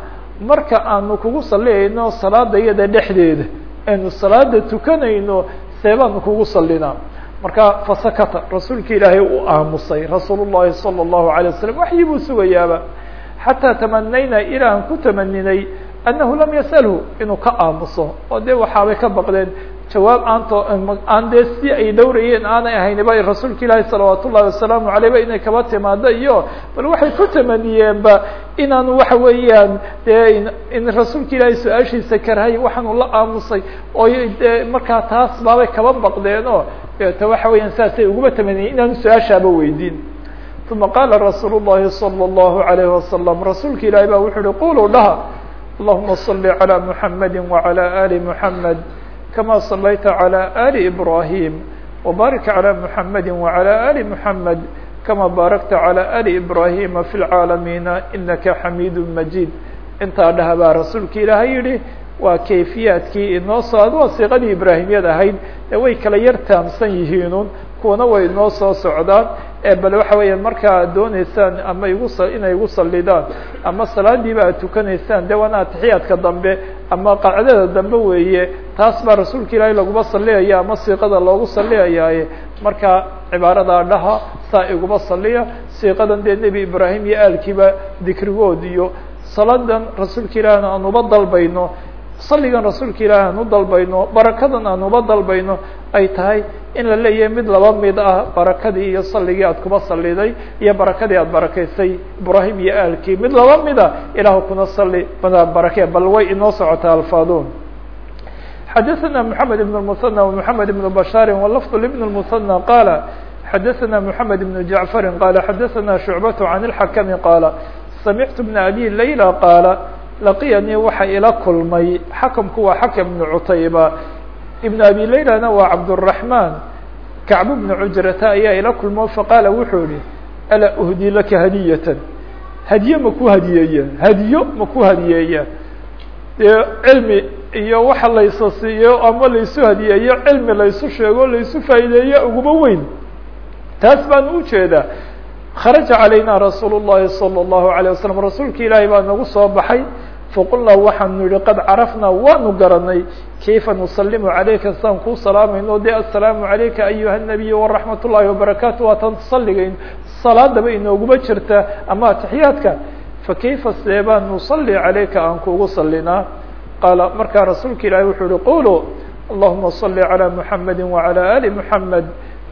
marka aanu kugu saliyayno salaada iyada dhexdeeda aynu salaada tukanayno seebaanu kugu salinaa marka fasakata rasuulka ilaahay uu aamusay rasuul llahi salى الlahu alيه wasalam waxyi buu sugayaaba xataa tamanayna ilaa aan ku tamaninay annahu lam yasalhu inuu ka aamuso oo dee waxaabay ka baqdeen jawaab aanto aan dee si ay dhowrayeen aanay ahaynba rasuulka ilaahi salawaat ullahi wasalaamu aleyh ba inay kaba timaado iyo bal waxay ku tamaniyeenba inaanu waxa weeyaan dee in rasuulka ilaahay su-aashiisa karhay waxaanu la aamusay oo dee markaa taas baabay kaba baqdeen oo deeta waxa weeyaan saasay uguma tamaniyeen inaanu su-aashaaba weydiin uma qaala rasuul الlahi salى الlahu عalayh wasalam rasuulka ilaahay ba wuxuu uhi quluu dhaha allahuma صali عalى muحamadi وعalى ali muحamed kama صalayta عalى ali ibrahim وbarik عalى muحamadi وعalى ali muحamed kama baarakta عalى ali ibrahima fi اlcaalamiina inaka xamiid majid intaa dhaha baa rasuulka ilaahay yihi waa kayfiyaadkii inoo soo ad waa siiqadii ibraahimiyad ahayd ee way kala yar taamsan yihiinun kuwana way inoo soo socdaan bal waxa weeyaan markaa dooneysaan ama igu inay igu salidaan ama salaadiiba aad tukanaysaan de waana atixiyaadka dambe ama qacdada dambe weeye taas baa rasuulka ilaahay laguma saliyaya ama siiqada loogu saliyayaaye marka cibaaradaa dhaha saa iguma saliya siiqadan dee nebi ibraahim iyo aalkiiba dikrigood iyo saladan rasuulka ilaahna aan uba dalbayno saligan rasuulka ilaahi aan u dalbayno barakadan aan uba dalbayno ay tahay in la leeyahay mid laba mid ah barakadii iyo saligii aad kuba saliday iyo barakadii aad barakaysay ibraahim iyo aalkii mid laba mid a ilaahu kuna sali mada barake bal way inoo socotaa alfaadun xadaثna mحamed بن المثنى ومحamed بن بشhاr ولفظ لبن المثنى qاaل xadaثna محamed بن جعفر qال xadaثna شhuعبة عن الحkم qاaل سمعت بن أbي ليلى qاaل laqiyanii waxa ila kulmay xakamku waa xakم بن cutayba iبن abi laylana waa cabdالرaحman kacb بن cujrata ayaa ila kulmo faqaala wuxuu yihi alaa أhdي laka hadiyة hadiye maku hadiyeeya hadiyo maku hadiyeeya dee cilmi iyo waxa laysa siiyo ama laysu hadiyeeyo cilmi laysu sheego laysu faa'iideeyo uguma weyn taas baan ujeedaa kharaja calayna rasuul الlahi salى الlahu عalيه waslم rasuulka ilaahay baa nagu soo baxay faqulnaa waxaanu yihi qad carafnaa waanu garanay kayfa nusalimu calayka saan kuu salaamayno de aلsalaamu عalayka ayuha الnabiy waraxmat ullahi wabarakaatu waatan saligayn salaadaba inooguma jirta ama atixiyaadka fakayfa seebaan nusali calayka aan kuugu salinaa qaala markaa rasuulka ilaahay wuxuu yihi quluu allahuma صali عalى muحamadi وعalى ali muحamed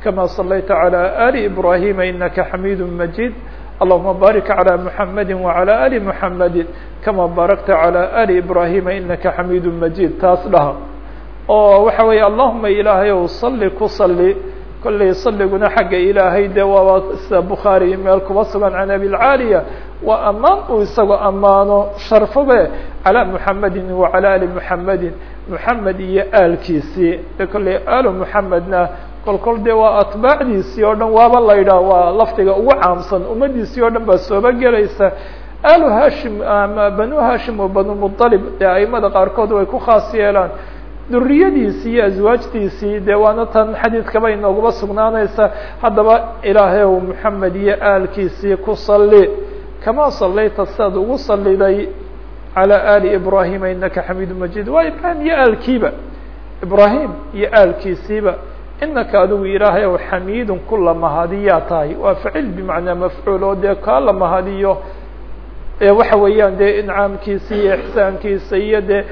kama صalayta عalى ali ibrahima inaka xamiid majid allahuma barik عalى muحamadi وعalى ali muحamedi kama baarakta عalى ali ibrahima inaka xamiid majid taas dhaha oo waxa weeye allahuma ilaahay ow sali ku sali kollay saliguna xagga ilaahay de waaba sida bukhaari meel kuba sugan can abilcaaliya waa ammaan uu isagoo ammaano sharfobe calى muحamedi وعalى ali muحamedi muحamed iyo aalkiisii de kollay alu muحamedna kol kol de waa atbaacdiisii oo dhan waaba la yidhaah waa lafdiga ugu caamsan. Ummadiisii oo dhan baa sooba gelaysa. Alu hashim ama banu hashim oo banu muطalib dee aimada qaarkood way ku khaas yeelaan. Duriyadiisii iyo aswaajtiisii dee waana tan xadiidkaba inooguma sugnaanaysa. Haddaba ilaahayow moxamed iyo aalkiisii ku sali kama salayta sidaad ugu saliday calى ali ibrahima inaka xamiid majid waa ibrahim iyo aalkiiba. Ibrahim iyo aalkiisiiba inaka adigu ilaahayow xamiidun ku la mahadiyaa tahay. Waa facil bimacnaa mafcuul oo dee kaa la mahadiyo. Waxa weeyaan dee incaamkiisa iyo ixsaankiisa iyo dee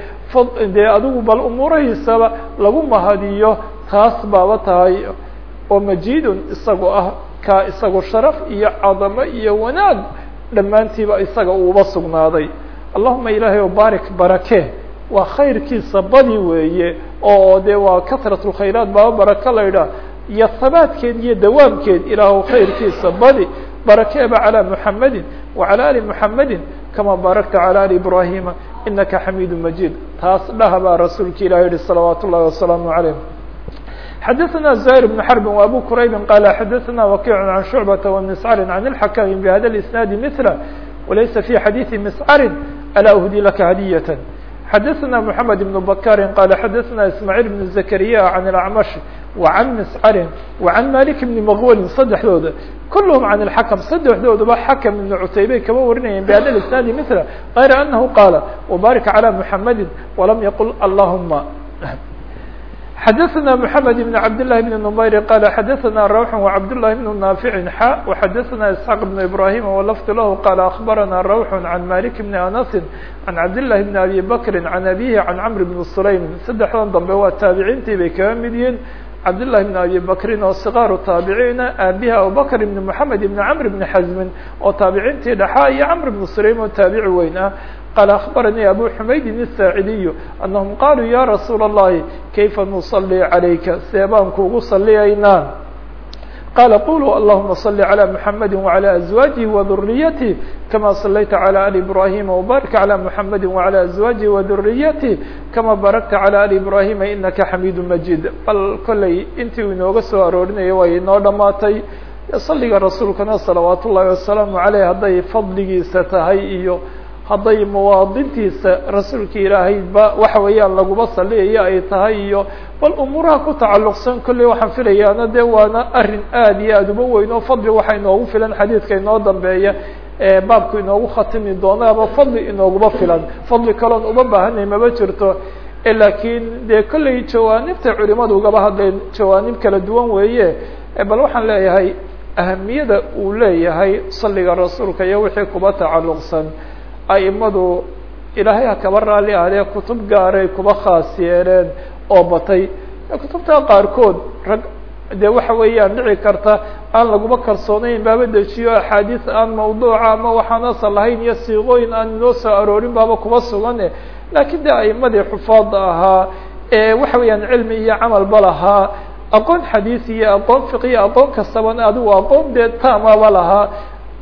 dee adigu bal umuurahiisaba lagu mahadiyo taas baaba tahay oo majidun isagoo ah ka isagu sharaf iyo cadamo iyo wanaag dhammaantiiba isaga uuba sugnaaday. Allahuma ilaahay o baarik barake waa khayrkiisa badi weeye oo de waa kasrat lkhayraat baaba baraka la idhaah iyo habaadkeed iyo dawaamkeed ilaah khayrkiisa badi barakeeba calى muxamedi wacalى ali muxamedi kama baarakta calى ali ibrahima inaka xamiid majid taas dhaha baa rasuulka ilah yihi salawaat ullahi wasalaamu عalayh xadaثna زahir بن xرb وabu quraybi qala xadaثna wakic can shucbata ومscr can الxakm bhada الاسناadi mثla walaysa fi xadiiثi mscri alaa uhdi laka hadiyة xadaثna mحamed بن bkاri qala xadaثna ismاعيل بن زkrya can الأcmash وعan mscri وعan malik بn mqwlin saddexdooda kulhm can الxakم saddexdooduba xakم iبn cutaybey kama warinayeen bhada الاسناadi mثla غayra anahu qaala وbarik عalى mحamedi وlam yqل allahma xadaثna mحamed بn cabd للhi بn نmayr qal xadaثna rawx وcabd للhi بn ناafici xa وxadaثna isحاq بn ibrahim wlfd lah qala aخbarana rawx can malik bn anasi can cabd لlahi bn abi bakri can abihi can cmr bn sulaym saddexdan dambe waa taabiciintii bay kaga mid yihiin cabd لlahi bn abi bakrin oo صغaaru taabiciina aabihi abubakr bn mحamed bn cmr bn xazmin oo taabiciintii dhaxaa iyo cmr bn sulaym oo taabici weyn ah qال أخبرني أbو حmaydin الساaعدي أنهم qالوا ya رsuuل اللhi كيfa نصلي عaليka see baan kugu صلiyaynaa qال qulوا اللهma صل على محمد وعلى أزواaجه وذريته كما صليت على آل إبراهيم وبارك على محمد وعلى أزواaجه وذريته كما باركت على آل إبراهيم إنka حميد مجيد bal koley intii u inooga soo aroorinaya way inoo dhamaatay صliga rasuulkana صلaوaaت الlahi وaسلام عaليه hadday fadligiisa tahay iyo hadday muwaadintiisa rasuulka ilaahay ba waxa weeyaan laguma saliyayo ay tahay iyo bal umuuraha ku tacalluqsan kolley waxaan filayaana dee waana arrin aad iyo aad uba weyn oo fadli waxaa inoogu filan xadiidka inoo dambeeya ee baabku inoogu khatimi doono ama fadli inooguma filan. Fadli kaloon uma baahanay mama jirto. Laakiin dee kolley jawaanibta culimadu ugaba hadleen jawaanib kala duwan weeye. Bal waxaan leeyahay ahamiyada uu leeyahay salliga rasuulka iyo wixii kuba tacalluqsan aimadu ilaahay ha kaba raali ahdee kutub gaaray kuba khaas yeeleen oo batay kutubta qaarkood rag dee waxa weeyaan dhici karta aan laguma kalsoonayn baaba dejiyo axaadiis aan mawduuca ama waxaan asal lahayn iyo siiqooyin aan inoo soo aroorin baaba kuba sugane. Laakiin de aimadii xufaada ahaa ee waxa weeyaan cilmi iyo camalba lahaa aqoon xadiis iyo aqoon fiqiya aqoon kastaban adigu aqoon dee taamaba lahaa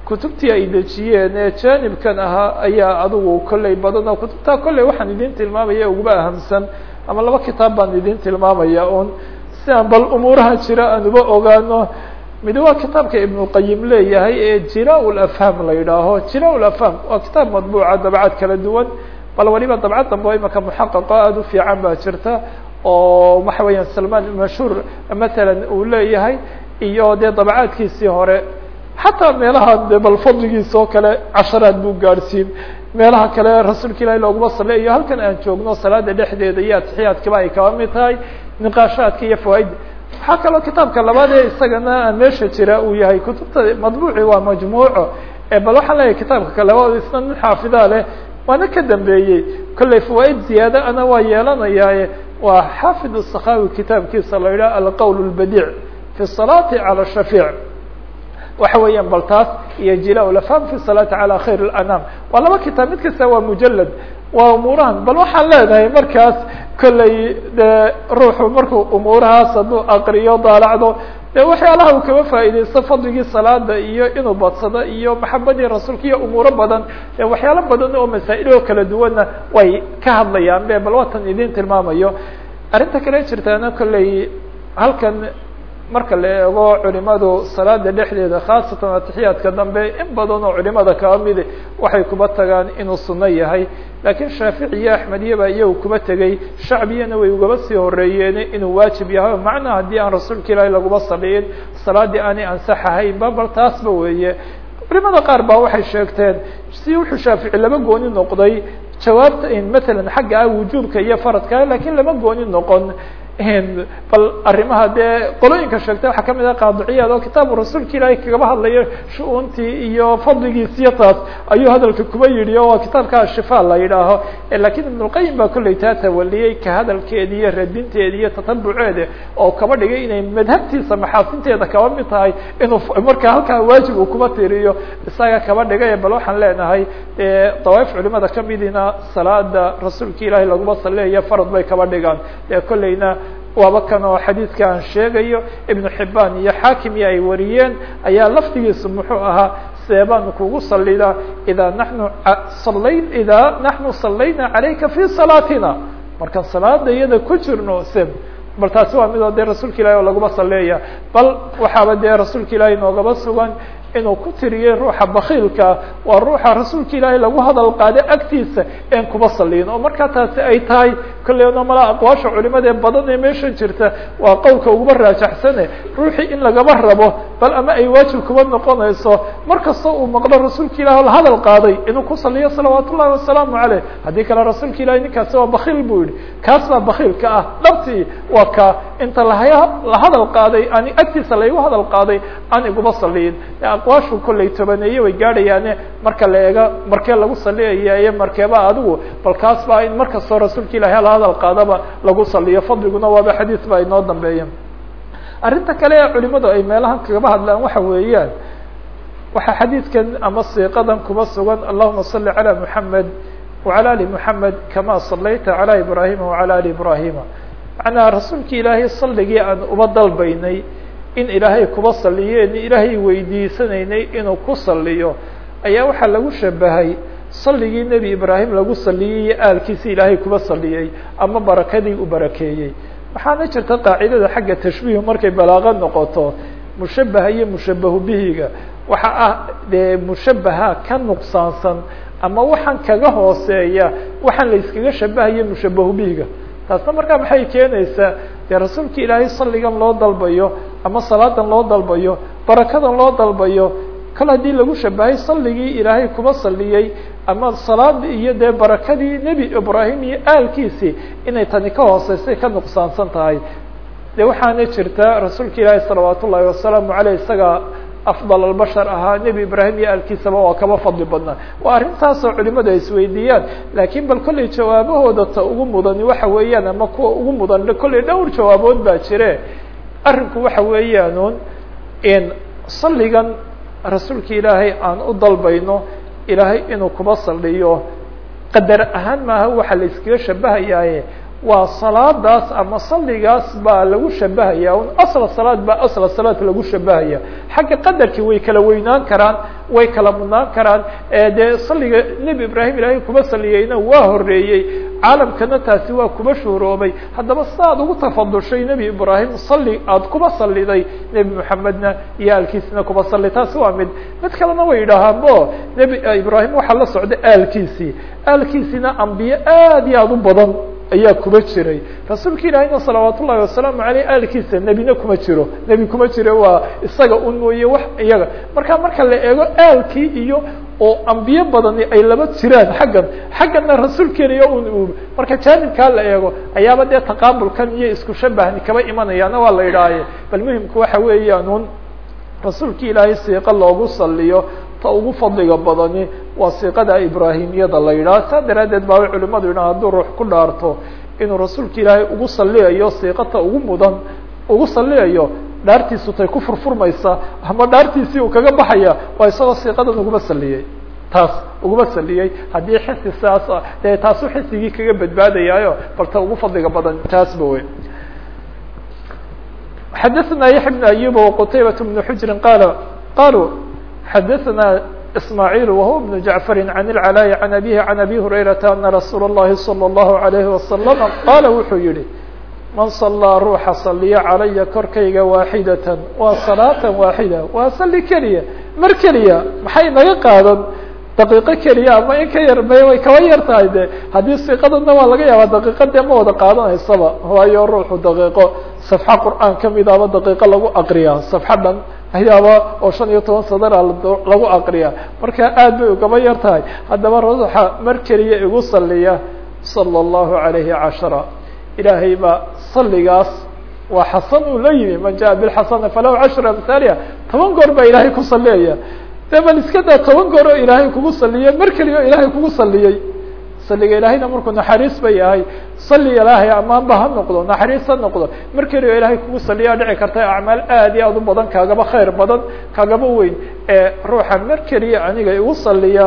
kutubtii ay dejiyeen ee janibkan ahaa ayaa adigu kolley badan oo kutubtaa kolley waxaan idin tilmaamaya uguba ahamsan ama laba kitaab baan idin tilmaamaya un si aan bal umuuraha jira aan uba ogaano mid waa kitaabka ibnuqayim leeyahay ee jira lafham la yidhaaho. Jira lafham waa kitaab madbuuca dabcad kala duwan bal waliba dabcad dambe o imaka muxaqaqo aada u fiican baa jirta oo waxa weeyaan salman mashhuur matalan uu leeyahay iyo dee dabcaadkiisii hore xataa meelaha de bal fadligiisa oo kale casharaad buu gaadhsiin. Meelaha kale rasuulka ilaahi looguma sale iyo halkan aan joogno salaada dhexdeeda iyo atixiyaadkiba ay kaba mid tahay niqaashaadka iyo fawaaid waxaa kaloo kitaabka labaad ee isagana meesha jira uu yahay kutubta madbuuci waa majmuuco. Bal waxaan leeyahay kitaabka kale isna nin xaafidaa leh waana ka dambeeyey. Kollay fawaaid ziyaado ana waa yeelanayaaye waa xaafid sakhawi kitaabkiisa la yidhaha alqowl اbadiic fi salaati calى shafiic waxa weeyaan bal taas iyo jila lafham fi salaati calى khayr اlanam waa laba kitaab mid kasta waa mujalad waa umuurahan bal waxaan leedahay markaas kolley de ruuxu markuu umuurahaas hadduu aqriyo daalacdo de waxyaalaha uu kaba faa'iideysto fadligii salaada iyo inuu badsado iyo maxabadii rasuulka iyo umuuro badan e waxyaalo badan oo masaa'il oo kala duwanna way ka hadlayaan be bal watan idin tilmaamayo. Arrinta kale jirtaana kolley halkan marka la eego culimadu salaada dhexdeeda khaasatan atixiyaadka dambe in badan oo culimada kaba midi waxay kuba tagaan inuu suno yahay. Laakiin shaafici iyo axmediya baa iyagu kuba tegey shacbiyana way ugaba sii horeeyeen inuu waajib yahay. Macnaa haddii aan rasuulka ilaahi laguma saliyin salaadii aanay ansax ahayn ba bal taasba weeye. Culimada qaar baa waxay sheegteen si wuxuu shaafici laba gooni noqday? Jawaabta in matalan xagga ah wujuubka iyo faradka lakiin lama gooni noqon bal arrimaha dee qolooyinka sheegtay waxaa ka mid ah qaadiciyaad oo kitaabu rasuulka ilaahay kagaba hadlayo shu-uuntii iyo fadligiisiyo taas ayuu hadalka kuba yidhi o waa kitaabka shifa la yidhaaho. Lakiin ibnulqayim baa kolley taa tawaliyey ka hadalkeedi iyo radinteedi iyo tatabuceeda oo kaba dhigay inay madhabtiisa maxaasinteeda kaba mid tahay inuu markaa halkaa waajib uu kuba tiriyo. Isaga kaba dhigay bal waxaan leenahay dawaaif culimada kamidina salaada rasuulka ilaahay laguma saleeya farad bay kaba dhigaan. Dee kolleyna waaba kan oo xadiidka aan sheegayo ibnu xibaan iyo xaakim iyo ay wariyeen ayaa laftigiisu muxuu ahaa seebaan kugu salida idaa naxnu salay idaa naxnu salayna calayka fi salaatina. Markaan salaada iyada ku jirno seb bal taasi waa midoo dee rasuulka ilahi oo laguma saleeya bal waxaaba dee rasuulka ilaahi noogaba sugan inuu ku tiriyey ruuxa bakiilka waa ruuxa rasuulka ilaahay lagu hadal qaado agtiisa een kuba saliyin oo markaa taasi ay tahay kolleyna mala aqwaasha culimada ee badan ee meeshan jirta waa qowlka uguba raajaxsane ruuxii in lagaba rabo bal ama ay waajib kuba noqonayso mar kasta uu maqlo rasuulka ilahi oo la hadal qaaday inuu ku saliyo salawaat ullahi wasalaamu caleyh haddii kale rasuulka ilahi ninkaasi waa bakiil buu yihi kaas baa bakiilka ah. Dhabtii waa ka inta lahaya la hadal qaaday aan agtiisa laygu hadal qaaday aan iguba saliyin aqwaashu kolley tobaneeye way gaadhayaane marka la eega markee lagu saliyaya iyo markeeba adigu bal kaas baa in mar kastoo rasuulka ilahi hala hadal qaadaba lagu saliyo fadliguna waaba xadiis ba inoo dambeeya arrinta kale ee culimadu ay meelahan kagaba hadlaan waxa weeyaan waxaa xadiidkan ama siiqadan kuba sugan allahuma salli calى muxamed wacalى ali muxamed kama salayta calى ibrahima wacalى ali ibrahima macnaa rasuulki ilaahay salligii aan uba dalbaynay in ilaahay kuba saliyo in ilaahay weydiisanaynay inuu ku saliyo ayaa waxaa lagu shabahay. Saligii nebi ibraahim lagu saliyey iyo aalkiisi ilaahay kuba saliyey ama barakadii u barakeeyey waxaana jirta qaacidada xagga tashbiihu markay balaaqo noqoto mushabaha iyo mushabahu bihiga. Waxa ah dee mushabaha ka nuqsaansan ama waxaan kaga hooseeya waxaan la iskaga shabahayo mushabahu bihiga taasna markaa maxay keenaysaa? Dee rasuulka ilaahay salligan loo dalbayo ama salaadan loo dalbayo barakadan loo dalbayo kal haddii lagu shabahay salligii ilaahay kuba saliyey ama salaadii iyo dee barakadii nebi ibraahim iyo aalkiisii inay tani ka hooseysay ka nuqsaansan tahay. De waxaana jirta rasuulka ilaahi salawaat ullaahi wasalaamu aleyh isaga afdal albashar ahaa nebi ibraahim iyo aalkiisaba waa kaba fadli badnaa waa arrintaasoo culimadu ay isweydiiyaan laakiin bal kolley jawaabahooda ta ugu mudani waxa weeyaan ama kuwa ugu mudan kolley dhowr jawaabood baa jire arrinku waxa weeyaanuun in salligan rasuulka ilaahay aan u dalbayno ilaahay inuu kuba saldhiyo qadar ahaan maaha waxa la iskaga shabahayaaye waa salaadaas ama salligaas baa lagu shabahaya un asla salaad baa asla salaad lagu shabahaya xagga qadarkii way kala weynaan karaan way kala mudnaan karaan. Dee salliga nebi ibraahim ilaahay kuba saliyeyna waa horeeyey caalamkana taasi waa kuba shuuroobay haddaba sidaad ugu tafadushay nebi ibraahim salli aada kuba saliday nebi moxamedna iyo aalkiisina kuba sali taasi waa mid mid kalena way yidhaahaan bo nebi ibraahim waxaa la socda aalkiisii. Aalkiisina ambiye aad iyo aada u badan ayaa kuma jiray. Rasuulka ilaahiyna salawaat ullahi wasalaamu aleyh aalkiisa nebina kuma jiro. Nebi kuma jiro waa isaga un mooye wax iyaga. Marka marka la eego aalkii iyo oo ambiye badani ay laba jiraan xaggan xaggana rasuulkeeniyo un u marka jaanibkaa la eego ayaaba dee taqaabulkan iyo isku shabahni kaba imanayaana waa la idhaaye bal muhimku waxa weeyaan un rasuulki ilaahay siiqa loogu saliyo ta ugu fadliga badani waa siiqada ibraahimiyada la yidhaha saa daraaddeed baa culimadu yidhaha hadduu ruux ku dhaarto inuu rasuulka ilaahay ugu saliyayo siiqata ugu mudan ugu saliyayo dhaartiisu tay ku furfurmaysa ama dhaartiisii uu kaga baxaya waa isagoo siiqadan uguma saliyey taas uguma saliyey haddii xisi saas dee taasu xisigii kaga badbaadayaayo bal ta ugu fadliga badan taasba wey xadaثna yaحya بن أyub وqtaybaة بن xujri qal qaluu xadaثna ismاعيل وهو بن جعفر عن العلاء عن أبيه عن أبي هريرة أن رsuuل اللhi صلى الله عليه وسلم qاla wuxuu yihi man صلىa ruuxa صaliya عalaya korkayga waaxidة waa صلاaة waaxidة waa sali keliya mar keliya maxay naga qaadan daqiiqo keliya ama in ka yar may way kaba yar tahay de haddii siqadana waa laga yaabaa daqiiqo dee ma wada qaadanaysaba waayo ruuxu daqiiqo safxo qur'aan ka mid ama daqiiqo lagu aqriyaa safxo dhan ayaaba oo shan iyo toban sadara lagu aqriyaa marka aad bay ugaba yar tahay. Haddaba ruuxa mar keliya igu saliya sala allahu calayhi cashara. Ilaahay baa salligaas waa xasan uu la yimi. Man jaa bilxasana falahu cashra amhaaliha toban goor baa ilaahay ku saleeya de bal iska daa toban goor oo ilaahay kugu saliyey mar keliya o ilaahay kugu saliyey saliga ilaahayna markuu naxariis ba yahay sali ilaahay amaanba ha noqdo naxariis ha noqdo. Mar keliya o ilaahay kugu saliyaa dhici karta acmaal aad iyo aad u badan kaagaba khayr badan kaagaba weyn. Ee ruuxa mar keliya aniga igu saliya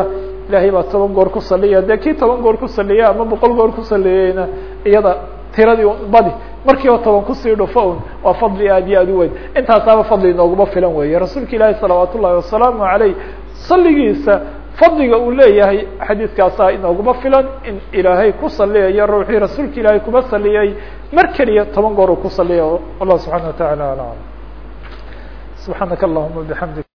ilahay baa toban goor ku saliya dee kii toban goor ku saliya ama boqol goor ku saliyeyna iyada tiradii badi markiiba toban ku sii dhufo un waa fadli aad iyo aad u weyn. Intaasaaba fadli inooguma filan weeye. Rasuulka ilaahi salawaat ullahi wasalaamu aleyh saligiisa fadliga uu leeyahay xadiiskaasaa inooguma filan in ilaahay ku saliyayo ruuxii rasuulka ilaahay kuma saliyey mar keliya toban goor uu ku saliya wallahu subxana wa taعala alam. Subxaanaka allahuma bixamdik